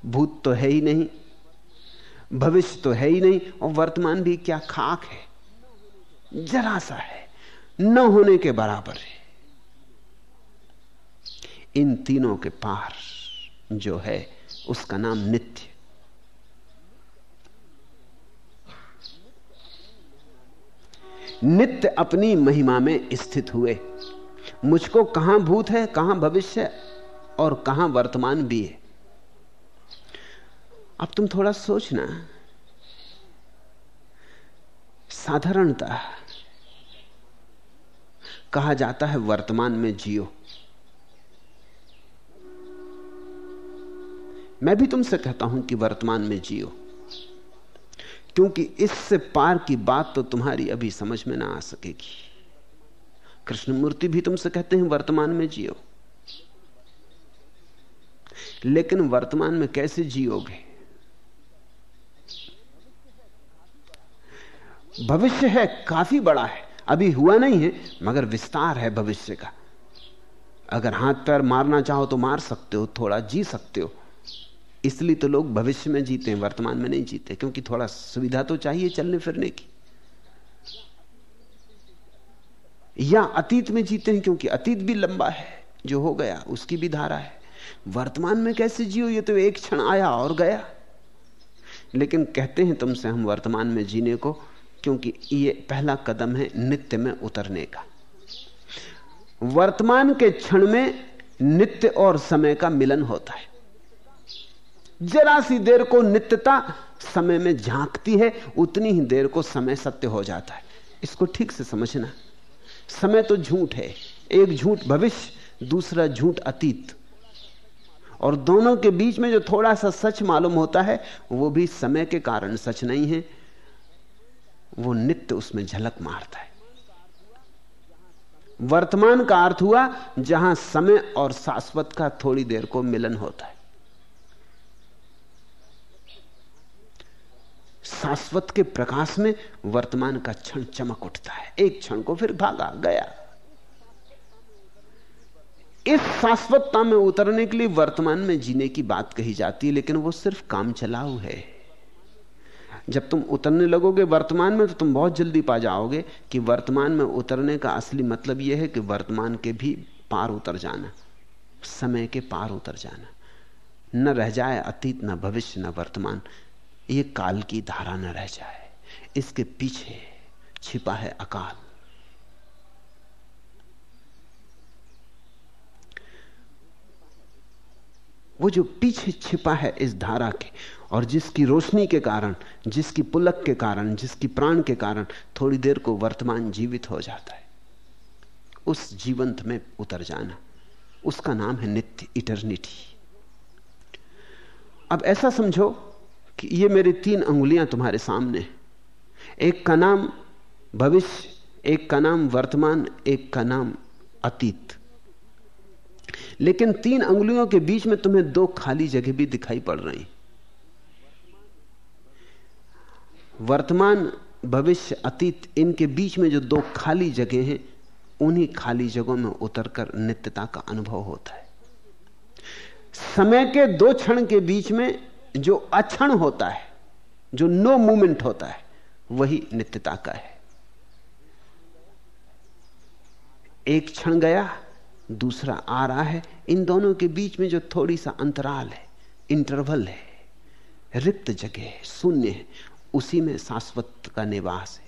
भूत तो है ही नहीं, भविष्य तो है ही नहीं, और वर्तमान भी क्या खाक है। जरा सा है, न होने के बराबर है। इन तीनों के पार जो है, उसका नाम नित्य। नित्य अपनी महिमा में स्थित हुए। मुझको कहाँ भूत है, कहाँ भविष्य और कहाँ वर्तमान भी है। अब तुम थोड़ा सोचना। साधारणता, कहा जाता है वर्तमान में जियो। मैं भी तुमसे कहता हूँ कि वर्तमान में जियो। क्योंकि इससे पार की बात तो तुम्हारी अभी समझ में ना आ सकेगी। कृष्णमूर्ति भी तुमसे कहते हैं, वर्तमान में जियो। लेकिन वर्तमान में कैसे जियोगे? भविष्य है, काफ़ी बड़ा है। अभी हुआ नहीं है, मगर विस्तार है भविष्य का। अगर हाथ पैर मारना चाहो तो मार सकते हो, थोड़ा जी सकते हो। इसलिए तो लोग भविष्य में जीते हैं, वर्तमान में नहीं जीते, क्योंकि थोड़ा सुविधा तो चाहिए चलने फिरने की। या अतीत में जीते हैं, क्योंकि अतीत भी लंबा है, जो हो गया, उसकी भी धारा है। वर्तमान में कैसे जियो, ये तो एक क्षण आया और गया। लेकिन कहते हैं तुमसे हम वर्तमान में जीने को, क्योंकि ये पहला कदम है नित्य में उतरने का। वर्तमान के क्षण में नित्य और समय का मिलन होता है। जरा सी देर को नित्यता समय में झांकती है, उतनी ही देर को समय सत्य हो जाता है। इसको ठीक से समझना। समय तो झूठ है। एक झूठ भविष्य, दूसरा झूठ अतीत। और दोनों के बीच में जो थोड़ा सा सच मालूम होता है, वो भी समय के कारण सच नहीं है। वो नित्य उसमें झलक मारता है। वर्तमान का अर्थ हुआ, जहाँ समय और शाश्वत का थोड़ी देर को मिलन होता है। शाश्वत के प्रकाश में वर्तमान का क्षण चमक उठता है। एक क्षण को फिर भागा गया। इस शाश्वतता में उतरने के लिए वर्तमान में जीने की बात कही जाती है, लेकिन वो सिर्फ़ काम चलाऊ है। जब तुम उतरने लगोगे वर्तमान में तो तुम बहुत जल्दी पा जाओगे कि वर्तमान में उतरने का असली मतलब यह है कि वर्तमान के भी पार उतर जाना, समय के पार उतर जाना। न रह जाए अतीत, न भविष्य, न वर्तमान। ये काल की धारा न रह जाए। इसके पीछे छिपा है अकाल। वो जो पीछे छिपा है इस धारा के, और जिसकी रोशनी के कारण, जिसकी पुलक के कारण, जिसकी प्राण के कारण थोड़ी देर को वर्तमान जीवित हो जाता है। उस जीवंत में उतर जाना। उसका नाम है नित्य इटर्निटी। अब ऐसा समझो कि ये मेरी तीन अंगुलियाँ तुम्हारे सामने एक का नाम भविष्य, एक का नाम वर्तमान, एक का नाम अतीत। लेकिन तीन अंगुलियों के बीच में तुम्हें दो खाली जगह भी दिखाई पड़ रही वर्तमान, भविष्य, अतीत, इनके बीच में जो दो खाली जगह हैं, उन्हीं खाली जगहों में उतरकर नित्यता का अनुभव होता है। समय के दो क्षण के बीच में जो अक्षण होता है, जो नो मूवमेंट होता है, वही नित्यता का है। एक क्षण गया, दूसरा आ रहा है। इन दोनों के बीच में जो थोड़ी सा अंतराल है इंटरवल है, रिक्त जगह है, शून्य है, उसी में शाश्वत का निवास है।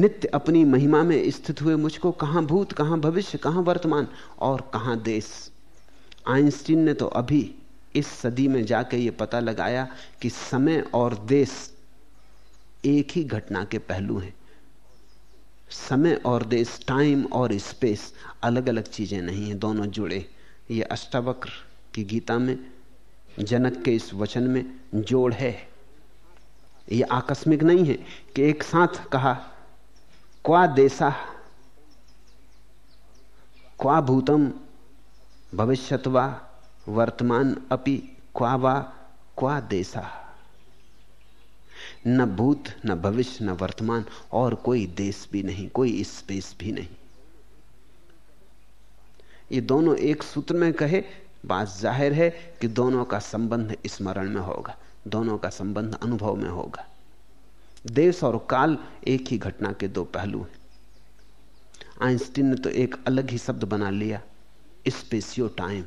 नित्य अपनी महिमा में स्थित हुए मुझको कहाँ भूत, कहाँ भविष्य, कहाँ वर्तमान और कहाँ देश? आइंस्टीन ने तो अभी इस सदी में जाके ये पता लगाया कि समय और देश एक ही घटना के पहलू हैं। समय और देश टाइम और स्पेस अलग अलग चीज़ें नहीं है, दोनों जुड़े। ये अष्टावक्र की गीता में, जनक के इस वचन में जोड़ है। ये आकस्मिक नहीं है कि एक साथ कहा, क्वा देशा, क्वा भूतम, भविष्यतवा वर्तमान अपि क्वा वा क्वा देशा। न भूत, न भविष्य, न वर्तमान, और कोई देश भी नहीं, कोई स्पेस भी नहीं। ये दोनों एक सूत्र में कहे, बात ज़ाहिर है कि दोनों का संबंध स्मरण में होगा, दोनों का संबंध अनुभव में होगा। देश और काल एक ही घटना के दो पहलू हैं। आइंस्टीन ने तो एक अलग ही शब्द बना लिया स्पेसियो टाइम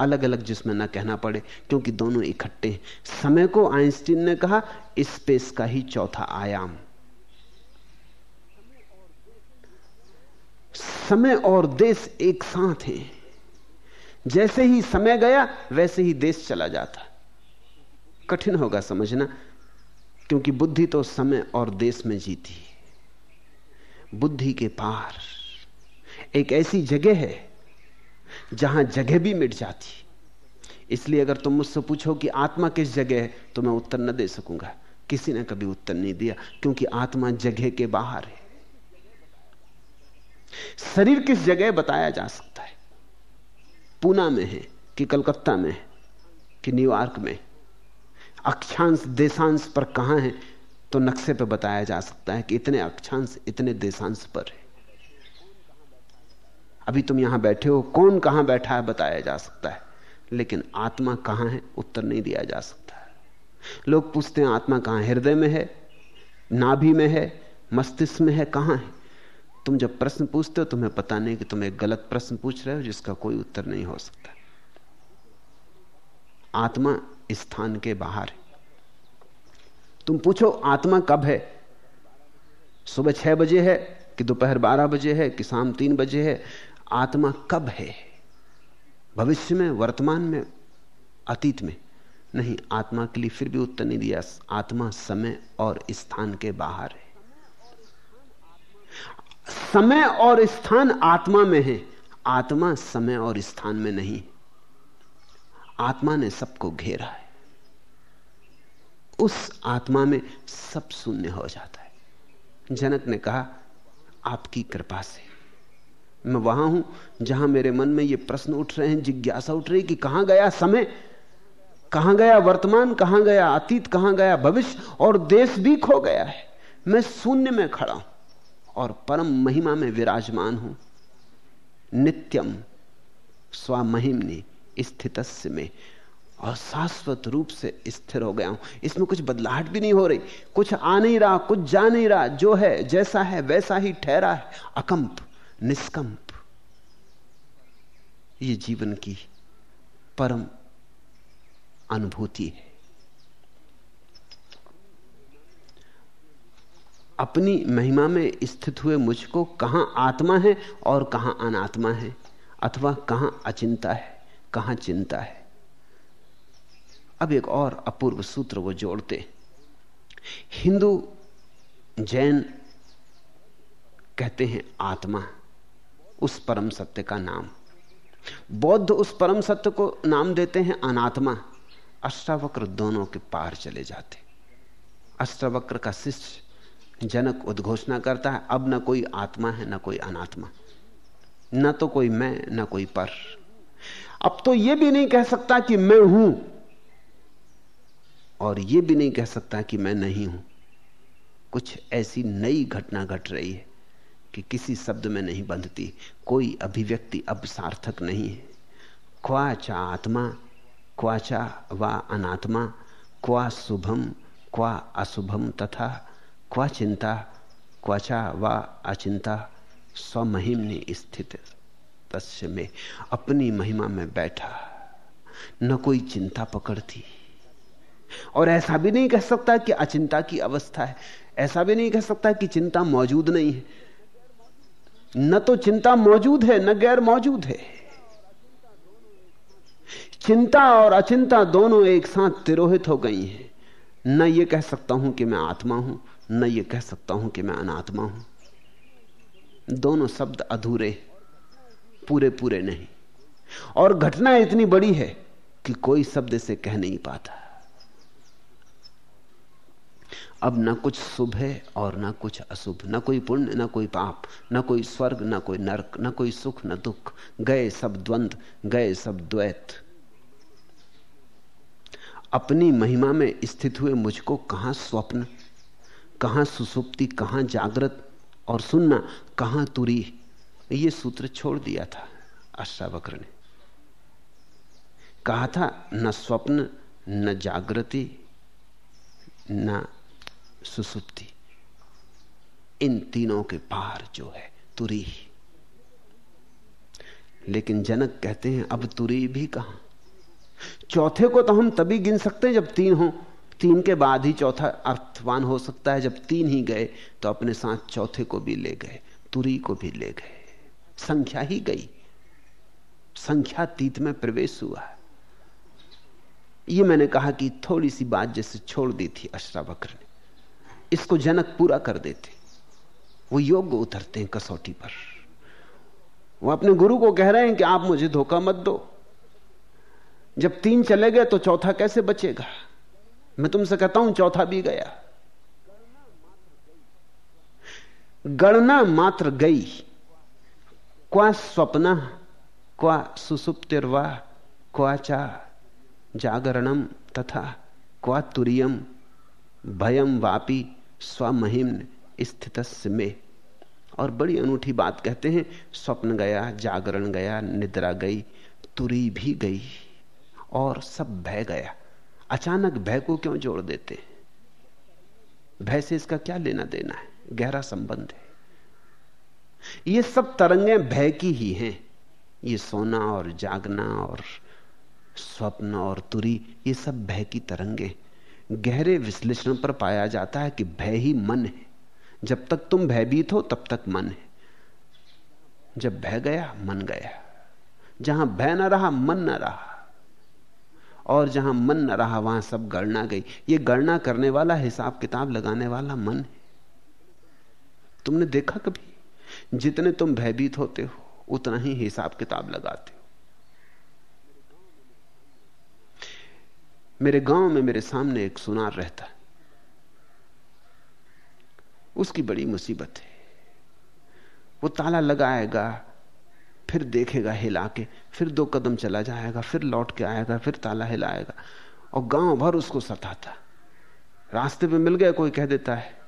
अलग अलग जिसमें ना कहना पड़े, क्योंकि दोनों इकट्ठे हैं। समय को आइंस्टीन ने कहा, स्पेस का ही चौथा आयाम। समय और देश एक साथ हैं। जैसे ही समय गया, वैसे ही देश चला जाता। कठिन होगा समझना, क्योंकि बुद्धि तो समय और देश में जीती बुद्धि के पार एक ऐसी जगह है जहाँ जगह भी मिट जाती इसलिए अगर तुम मुझसे पूछो कि आत्मा किस जगह है तो मैं उत्तर न दे सकूँगा। किसी ने कभी उत्तर नहीं दिया, क्योंकि आत्मा जगह के बाहर है। शरीर किस जगह बताया जा सकता है? पूना में है कि कलकत्ता में है कि न्यूयॉर्क में? अक्षांश देशांश पर कहाँ है? तो नक्शे पर बताया जा सकता है कि इतने अक्षांश, इतने देशांश पर है। अभी तुम यहाँ बैठे हो, कौन कहाँ बैठा है बताया जा सकता है। लेकिन आत्मा कहाँ है, उत्तर नहीं दिया जा सकता लोग पूछते हैं, आत्मा कहाँ हृदय में है, नाभि में है, मस्तिष्क में है, कहाँ है? तुम जब प्रश्न पूछते हो, तुम्हें पता नहीं कि तुम एक गलत प्रश्न पूछ रहे हो, जिसका कोई उत्तर नहीं हो सकता। आत्मा स्थान के बाहर है। तुम पूछो, आत्मा कब है? सुबह छह बजे है कि दोपहर बारह बजे है कि शाम तीन बजे है? आत्मा कब है? भविष्य में, वर्तमान में, अतीत में? नहीं, आत्मा के लिए फिर भी उत्तर नहीं दिया। आत्मा समय और स्थान के बाहर है। समय और स्थान आत्मा में है। आत्मा समय और स्थान में नहीं आत्मा ने सबको घेरा है। उस आत्मा में सब शून्य हो जाता है। जनक ने कहा, आपकी कृपा से। मैं वहाँ हूँ, जहाँ मेरे मन में ये प्रश्न उठ रहे हैं, जिज्ञासा उठ रही कि कहाँ गया समय? कहाँ गया वर्तमान? कहाँ गया अतीत? कहाँ गया भविष्य? और देश भी खो गया है। मैं शून्य में खड़ा हूँ और परम महिमा में विराजमान हूँ। नित्यम स्वमहिमनी स्थित में। और शाश्वत रूप से स्थिर हो गया हूँ। इसमें कुछ बदलाहट भी नहीं हो रही। कुछ आ नहीं रहा, कुछ जा नहीं रहा। जो है, जैसा है, वैसा ही ठहरा है। अकंप। निष्कंप। ये जीवन की परम अनुभूति है। अपनी महिमा में स्थित हुए मुझको कहाँ आत्मा है और कहाँ अनात्मा है, अथवा कहाँ अचिंता है, कहाँ चिंता है। अब एक और अपूर्व सूत्र वो जोड़ते हिंदू जैन कहते हैं आत्मा। उस परम सत्य का नाम। बौद्ध उस परम सत्य को नाम देते हैं अनात्मा। अष्टावक्र दोनों के पार चले जाते। अष्टावक्र का शिष्य जनक उद्घोषणा करता है, अब न कोई आत्मा है, न कोई अनात्मा। न तो कोई मैं, न कोई पर। अब तो यह भी नहीं कह सकता कि मैं हूँ, और यह भी नहीं कह सकता कि मैं नहीं हूँ। कुछ ऐसी नई घटना घट रही है। कि किसी शब्द में नहीं बंधती। कोई अभिव्यक्ति अब सार्थक नहीं है। क्वाचा आत्मा, क्वाचा व अनात्मा, क्वा शुभम, क्वा अशुभम तथा क्वा चिंता, क्वाचा व अचिंता, स्वमहिम स्थित तस्य में अपनी महिमा में बैठा। न कोई चिंता पकड़ती। और ऐसा भी नहीं कह सकता कि अचिंता की अवस्था है। ऐसा भी नहीं कह सकता कि चिंता मौजूद नहीं है। न तो चिंता मौजूद है, न गैर मौजूद है। चिंता और अचिंता दोनों एक साथ तिरोहित हो गई हैं। न ये कह सकता हूँ कि मैं आत्मा हूँ, न ये कह सकता हूँ कि मैं अनात्मा हूँ। दोनों शब्द अधूरे पूरे पूरे नहीं। और घटना इतनी बड़ी है कि कोई शब्द से कह नहीं पाता। अब ना कुछ शुभ है और ना कुछ अशुभ, ना कोई पुण्य, ना कोई पाप, ना कोई स्वर्ग, ना कोई नरक, ना कोई सुख, ना दुख। गए सब द्वंद, गए सब द्वैत। अपनी महिमा में स्थित हुए मुझको कहाँ स्वप्न, कहाँ सुसुप्ति, कहाँ जागृत और सुनना, कहाँ तुरी? ये सूत्र छोड़ दिया था अष्टावक्र ने। कहा था, न स्वप्न, न जागृति, न सुसुप्ति। इन तीनों के पार जो है, तुरी लेकिन जनक कहते हैं, अब तुरी भी कहाँ? चौथे को तो हम तभी गिन सकते हैं जब तीन हो। तीन के बाद ही चौथा अर्थवान हो सकता है। जब तीन ही गए तो अपने साथ चौथे को भी ले गए, तुरी को भी ले गए। संख्या ही गई। संख्या तीत में प्रवेश हुआ। ये मैंने कहा कि थोड़ी सी बात जैसे छोड़ दी थी अष्टावक्र ने। इसको जनक पूरा कर देते। वो योग्य उतरते हैं कसौटी पर। वो अपने गुरु को कह रहे हैं कि आप मुझे धोखा मत दो। जब तीन चले गए तो चौथा कैसे बचेगा? मैं तुमसे कहता हूँ, चौथा भी गया। गणना मात्र गई। क्वा स्वप्न, क्वा सुसुप्तिर्वा, क्वा चा जागरणम तथा क्वा तुरियम भयम वापी स्वमहिम स्थित में। और बड़ी अनूठी बात कहते हैं, स्वप्न गया, जागरण गया, निद्रा गई, तुरी भी गई, और सब भय गया। अचानक भय को क्यों जोड़ देते? भय से इसका क्या लेना देना है? गहरा संबंध है। ये सब तरंगे भय की ही हैं। ये सोना और जागना और स्वप्न और तुरी, ये सब भय की तरंगे। गहरे विश्लेषण पर पाया जाता है कि भय ही मन है। जब तक तुम भयभीत हो, तब तक मन है। जब भय गया, मन गया। जहाँ भय न रहा, मन न रहा। और जहाँ मन न रहा, वहाँ सब गणना गई। ये गणना करने वाला, हिसाब किताब लगाने वाला मन है। तुमने देखा कभी? जितने तुम भयभीत होते हो, उतना ही हिसाब किताब लगाते हो। मेरे गाँव में मेरे सामने एक सुनार रहता है। उसकी बड़ी मुसीबत है। वो ताला लगाएगा, फिर देखेगा हिला के फिर दो कदम चला जाएगा, फिर लौट के आएगा, फिर ताला हिलाएगा और गाँव भर उसको सताता। रास्ते पे मिल गया, कोई कह देता है,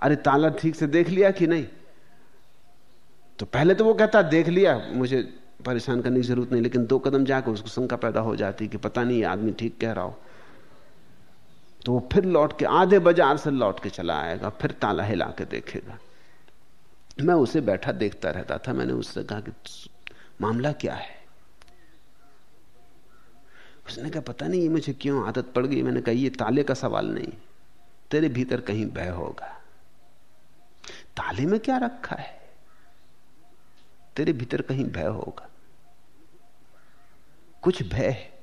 अरे ताला ठीक से देख लिया कि नहीं? तो पहले तो वो कहता, देख लिया, मुझे परेशान करने की ज़रूरत नहीं, लेकिन दो कदम जाकर उसको शंका पैदा हो जाती कि पता नहीं आदमी ठीक कह रहा हो। तो वो फिर लौट के, आधे बाज़ार से लौट के चला आएगा, फिर ताला हिला के देखेगा। मैं उसे बैठा देखता रहता था, मैंने उससे कहा कि मामला क्या है? उसने कहा, पता नहीं मुझे क्यों आदत पड़ गई? मैंने कहा, ये ताले का सवाल नहीं, तेरे भीतर कहीं भय होगा। ताले में क्या रखा है? तेरे भीतर कहीं भय होगा। कुछ भय है।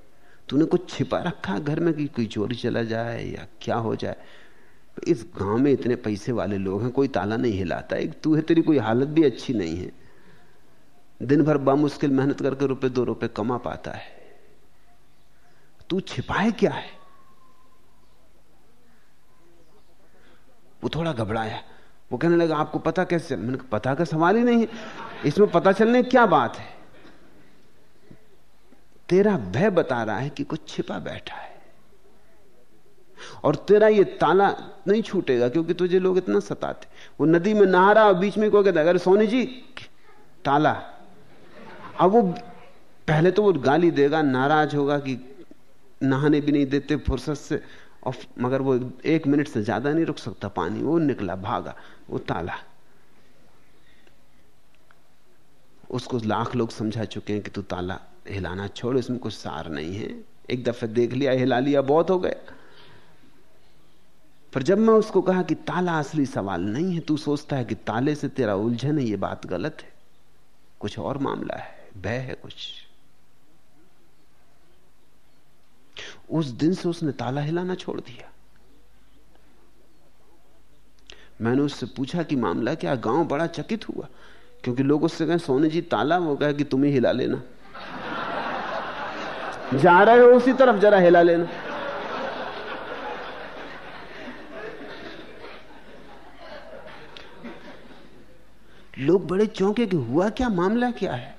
तूने कुछ छिपा रखा घर में कि कोई चोरी चला जाए या क्या हो जाए? इस गाँव में इतने पैसे वाले लोग हैं, कोई ताला नहीं हिलाता। एक तू है, तेरी कोई हालत भी अच्छी नहीं है। दिन भर बामुश्किल मेहनत करके रुपए, दो रुपए कमा पाता है। तू छिपाए क्या है? वो थोड़ा घबराया। वो कहने लगा, आपको पता कैसे? मैंने पता का सवाल ही नहीं है। इसमें पता चलने क्या बात है? तेरा भय बता रहा है कि कुछ छिपा बैठा है। और तेरा ये ताला नहीं छूटेगा क्योंकि तुझे लोग इतना सताते। वो नदी में नहा रहा बीच में कोई कहता अगर सोनी जी, ताला। अब वो पहले तो वो गाली देगा, नाराज़ होगा कि नहाने भी नहीं देते फुर्सत से, और मगर वो एक मिनट से ज़्यादा नहीं रुक सकता पानी। वो निकला, भागा, वो ताला। उसको लाख लोग समझा चुके हैं कि तू ताला हिलाना छोड़, इसमें कुछ सार नहीं है। एक दफे देख लिया, हिला लिया, बहुत हो गया। पर जब मैं उसको कहा कि ताला असली सवाल नहीं है, तू सोचता है कि ताले से तेरा उलझन है, ये बात गलत है। कुछ और मामला है, भय है कुछ। उस दिन से उसने ताला हिलाना छोड़ दिया। मैंने उससे पूछा कि मामला क्या? गाँव बड़ा चकित हुआ, क्योंकि लोग उससे कहें, सोने जी, ताला? वो कहे कि तुम ही हिला लेना। जा रहे हो उसी तरफ़ जरा हिला लेना। लोग बड़े चौंके कि हुआ क्या, मामला क्या है?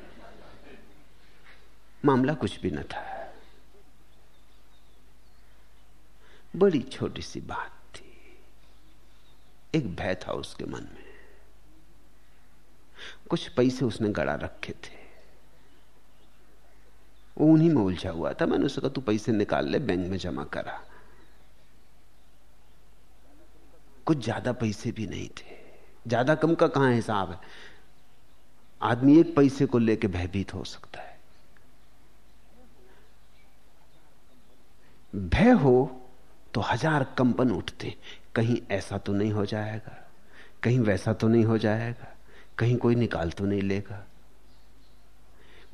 मामला कुछ भी न था। बड़ी छोटी सी बात थी। एक भय था उसके मन में। कुछ पैसे उसने गड़ा रखे थे। वो उन्हीं में उलझा हुआ था। मैंने उससे कहा, तू पैसे निकाल ले, बैंक में जमा करा। कुछ ज़्यादा पैसे भी नहीं थे। ज़्यादा कम का कहाँ हिसाब है? आदमी एक पैसे को लेकर भयभीत हो सकता है। भय हो तो हज़ार कंपन उठते। कहीं ऐसा तो नहीं हो जाएगा। कहीं वैसा तो नहीं हो जाएगा। कहीं कोई निकाल तो नहीं लेगा।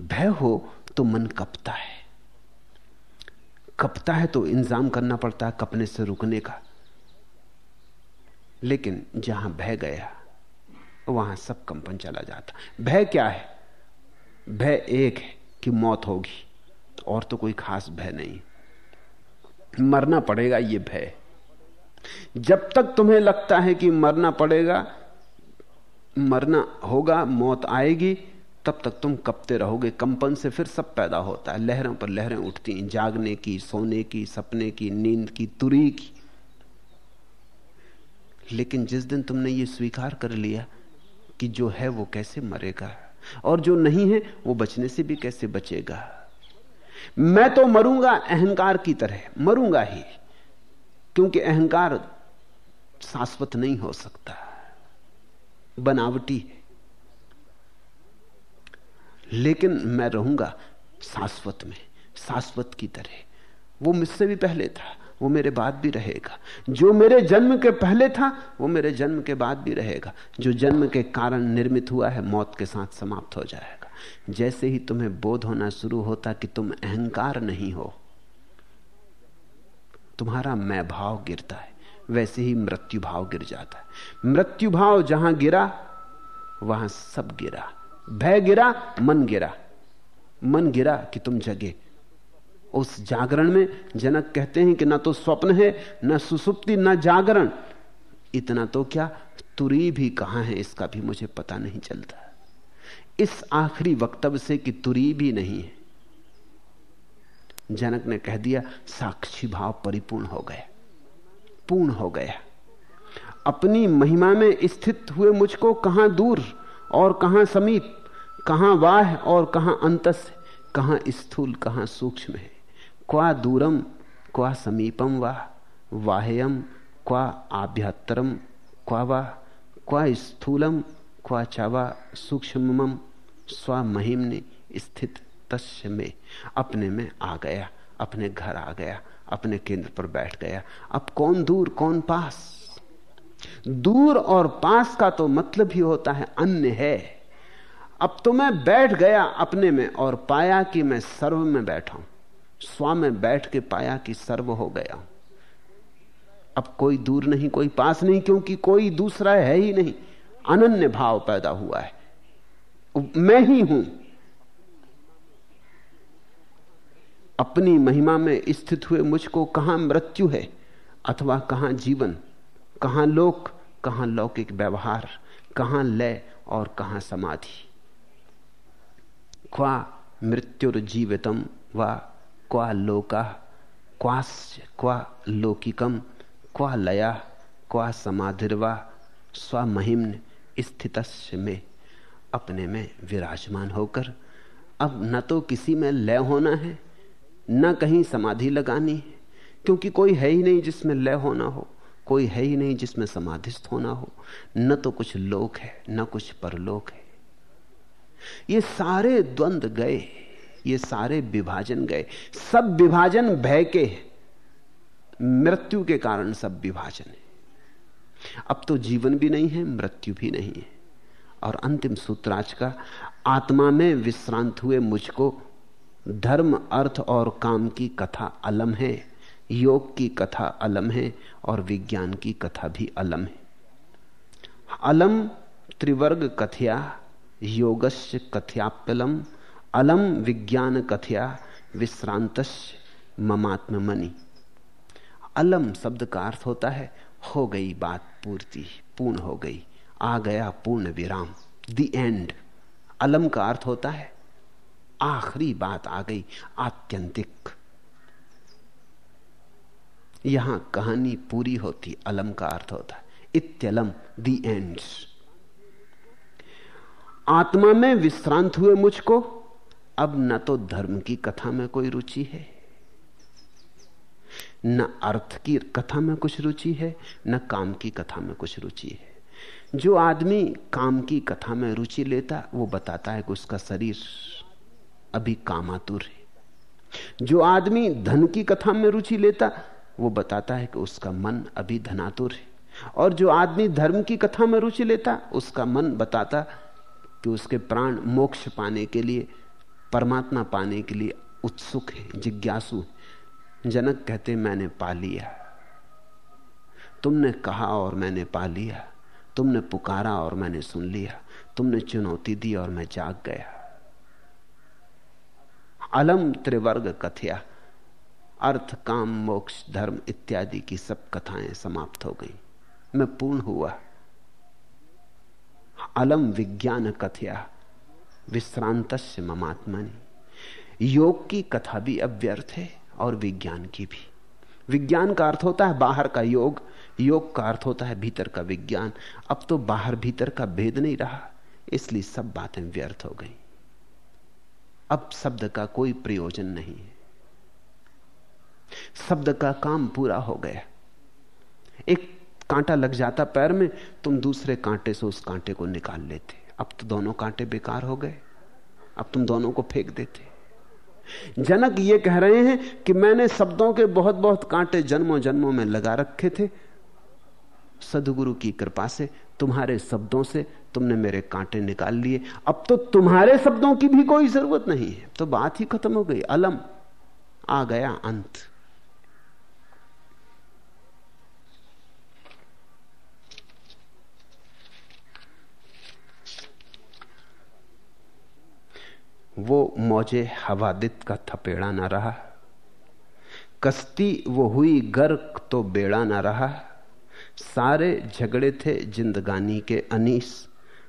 भय हो तो मन कपता है। कपता है तो इंतज़ाम करना पड़ता है कपने से रुकने का। लेकिन जहाँ भय गया, वहाँ सब कंपन चला जाता। भय क्या है? भय एक है कि मौत होगी और तो कोई खास भय नहीं। मरना पड़ेगा ये भय। जब तक तुम्हें लगता है कि मरना पड़ेगा, मरना होगा, मौत आएगी तब तक तुम कपते रहोगे, कंपन से फिर सब पैदा होता है। लहरों पर लहरें उठती हैं, जागने की, सोने की, सपने की, नींद की, तुरी की। लेकिन जिस दिन तुमने ये स्वीकार कर लिया कि जो है वो कैसे मरेगा, और जो नहीं है, वो बचने से भी कैसे बचेगा। मैं तो मरूँगा अहंकार की तरह, मरूँगा ही, क्योंकि अहंकार शाश्वत नहीं हो सकता। बनावटी है। लेकिन मैं रहूँगा शाश्वत में, शाश्वत की तरह। वो मुझसे भी पहले था, वो मेरे बाद भी रहेगा। जो मेरे जन्म के पहले था, वो मेरे जन्म के बाद भी रहेगा। जो जन्म के कारण निर्मित हुआ है, मौत के साथ समाप्त हो जाएगा। जैसे ही तुम्हें बोध होना शुरू होता कि तुम अहंकार नहीं हो, तुम्हारा मैं भाव गिरता है, वैसे ही मृत्यु भाव गिर जाता है। मृत्यु भाव जहाँ गिरा, वहाँ सब गिरा। भय गिरा, मन गिरा। मन गिरा कि तुम जगे। उस जागरण में जनक कहते हैं कि ना तो स्वप्न है, ना सुसुप्ति, ना जागरण। इतना तो क्या? तुरी भी कहाँ है, इसका भी मुझे पता नहीं चलता। इस आखिरी वक्तव्य से कि तुरी भी नहीं है। जनक ने कह दिया, साक्षी भाव परिपूर्ण हो गया। पूर्ण हो गया। अपनी महिमा में स्थित हुए मुझको कहाँ दूर? और कहाँ समीप, कहाँ वाह और कहाँ अंतस कहाँ स्थूल, कहाँ सूक्ष्म है। क्वा दूरम, क्वा समीपम वाह, वाह्यम, क्वा आभ्यतरम क्वा वाह, क्वा स्थूलम, क्वा चावा सूक्ष्म स्व महिमने स्थित तस्य में। अपने में आ गया, अपने घर आ गया, अपने केंद्र पर बैठ गया। अब कौन दूर, कौन पास? दूर और पास का तो मतलब ही होता है अन्य है। अब तो मैं बैठ गया अपने में और पाया कि मैं सर्व में बैठा हूँ। स्वा में बैठ के पाया कि सर्व हो गया अब कोई दूर नहीं, कोई पास नहीं, क्योंकि कोई दूसरा है ही नहीं। अनन्य भाव पैदा हुआ है। मैं ही हूँ। अपनी महिमा में स्थित हुए मुझको कहाँ मृत्यु है अथवा कहाँ जीवन? कहाँ लोक, कहाँ लौकिक व्यवहार, कहाँ लय और कहाँ समाधि। क्वा मृत्युर्जीवितम व क्वा लोका क्वास्य क्वा लौकिकम, क्वा लया, क्वा समाधिर्वा स्वमहिम्न स्थित में अपने में विराजमान होकर, अब न तो किसी में लय होना है, न कहीं समाधि लगानी है, क्योंकि कोई है ही नहीं जिसमें लय होना हो। कोई है ही नहीं जिसमें समाधिस्थ होना हो। न तो कुछ लोक है, न कुछ परलोक है। ये सारे द्वंद गए, ये सारे विभाजन गए। सब विभाजन भय के मृत्यु के कारण सब विभाजन है। अब तो जीवन भी नहीं है, मृत्यु भी नहीं है। और अंतिम सूत्राज का, आत्मा में विश्रांत हुए मुझको धर्म, अर्थ और काम की कथा अलम है। योग की कथा अलम है और विज्ञान की कथा भी अलम है। अलम त्रिवर्ग कथया, योगस्य कथयाप्यलम। अलम विज्ञान कथया विश्रांत ममात्म मनी अलम शब्द का अर्थ होता है, हो गई बात पूर्ति, पूर्ण हो गई, आ गया पूर्ण विराम दी एंड अलम का अर्थ होता है, आखिरी बात आ गई, आत्यंतिक। यहाँ कहानी पूरी होती, अलम का अर्थ होता है। इत्यलम दी एंड आत्मा में विश्रांत हुए मुझको, अब न तो धर्म की कथा में कोई रुचि है, न अर्थ की कथा में कुछ रुचि है, न काम की कथा में कुछ रुचि है। जो आदमी काम की कथा में रुचि लेता, वो बताता है कि उसका शरीर अभी कामातुर है। जो आदमी धन की कथा में रुचि लेता वो बताता है कि उसका मन अभी धनातुर है। और जो आदमी धर्म की कथा में रुचि लेता, उसका मन बताता कि उसके प्राण मोक्ष पाने के लिए, परमात्मा पाने के लिए उत्सुक है, जिज्ञासु है। जनक कहते, मैंने पा लिया। तुमने कहा और मैंने पा लिया। तुमने पुकारा और मैंने सुन लिया। तुमने चुनौती दी और मैं जाग गया। अलम त्रिवर्ग कथया। अर्थ, काम, मोक्ष, धर्म इत्यादि की सब कथाएँ समाप्त हो गई। मैं पूर्ण हुआ। अलम विज्ञान कथया विश्रांत ममात्मनि योग की कथा भी अब व्यर्थ है और विज्ञान की भी। विज्ञान का अर्थ होता है बाहर का योग योग का अर्थ होता है भीतर का विज्ञान। अब तो बाहर भीतर का भेद नहीं रहा, इसलिए सब बातें व्यर्थ हो गई। अब शब्द का कोई प्रयोजन नहीं है। शब्द का काम पूरा हो गया। एक कांटा लग जाता पैर में, तुम दूसरे कांटे से उस कांटे को निकाल लेते। अब तो दोनों कांटे बेकार हो गए। अब तुम दोनों को फेंक देते। जनक ये कह रहे हैं कि मैंने शब्दों के बहुत बहुत कांटे जन्मों जन्मों में लगा रखे थे। सदगुरु की कृपा से तुम्हारे शब्दों से तुमने मेरे कांटे निकाल लिए। अब तो तुम्हारे शब्दों की भी कोई ज़रूरत नहीं है। तो बात ही खत्म हो गई। अलम आ गया अंत। वो मौजे हवादित का थपेड़ा ना रहा। कश्ती वो हुई गर्क तो बेड़ा ना रहा। सारे झगड़े थे जिंदगानी के अनीस।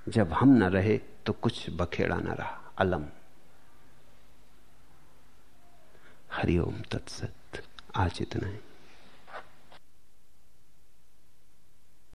जब हम न रहे तो कुछ बखेड़ा ना रहा। अलम। हरिओम तत्सत। आज इतना ही।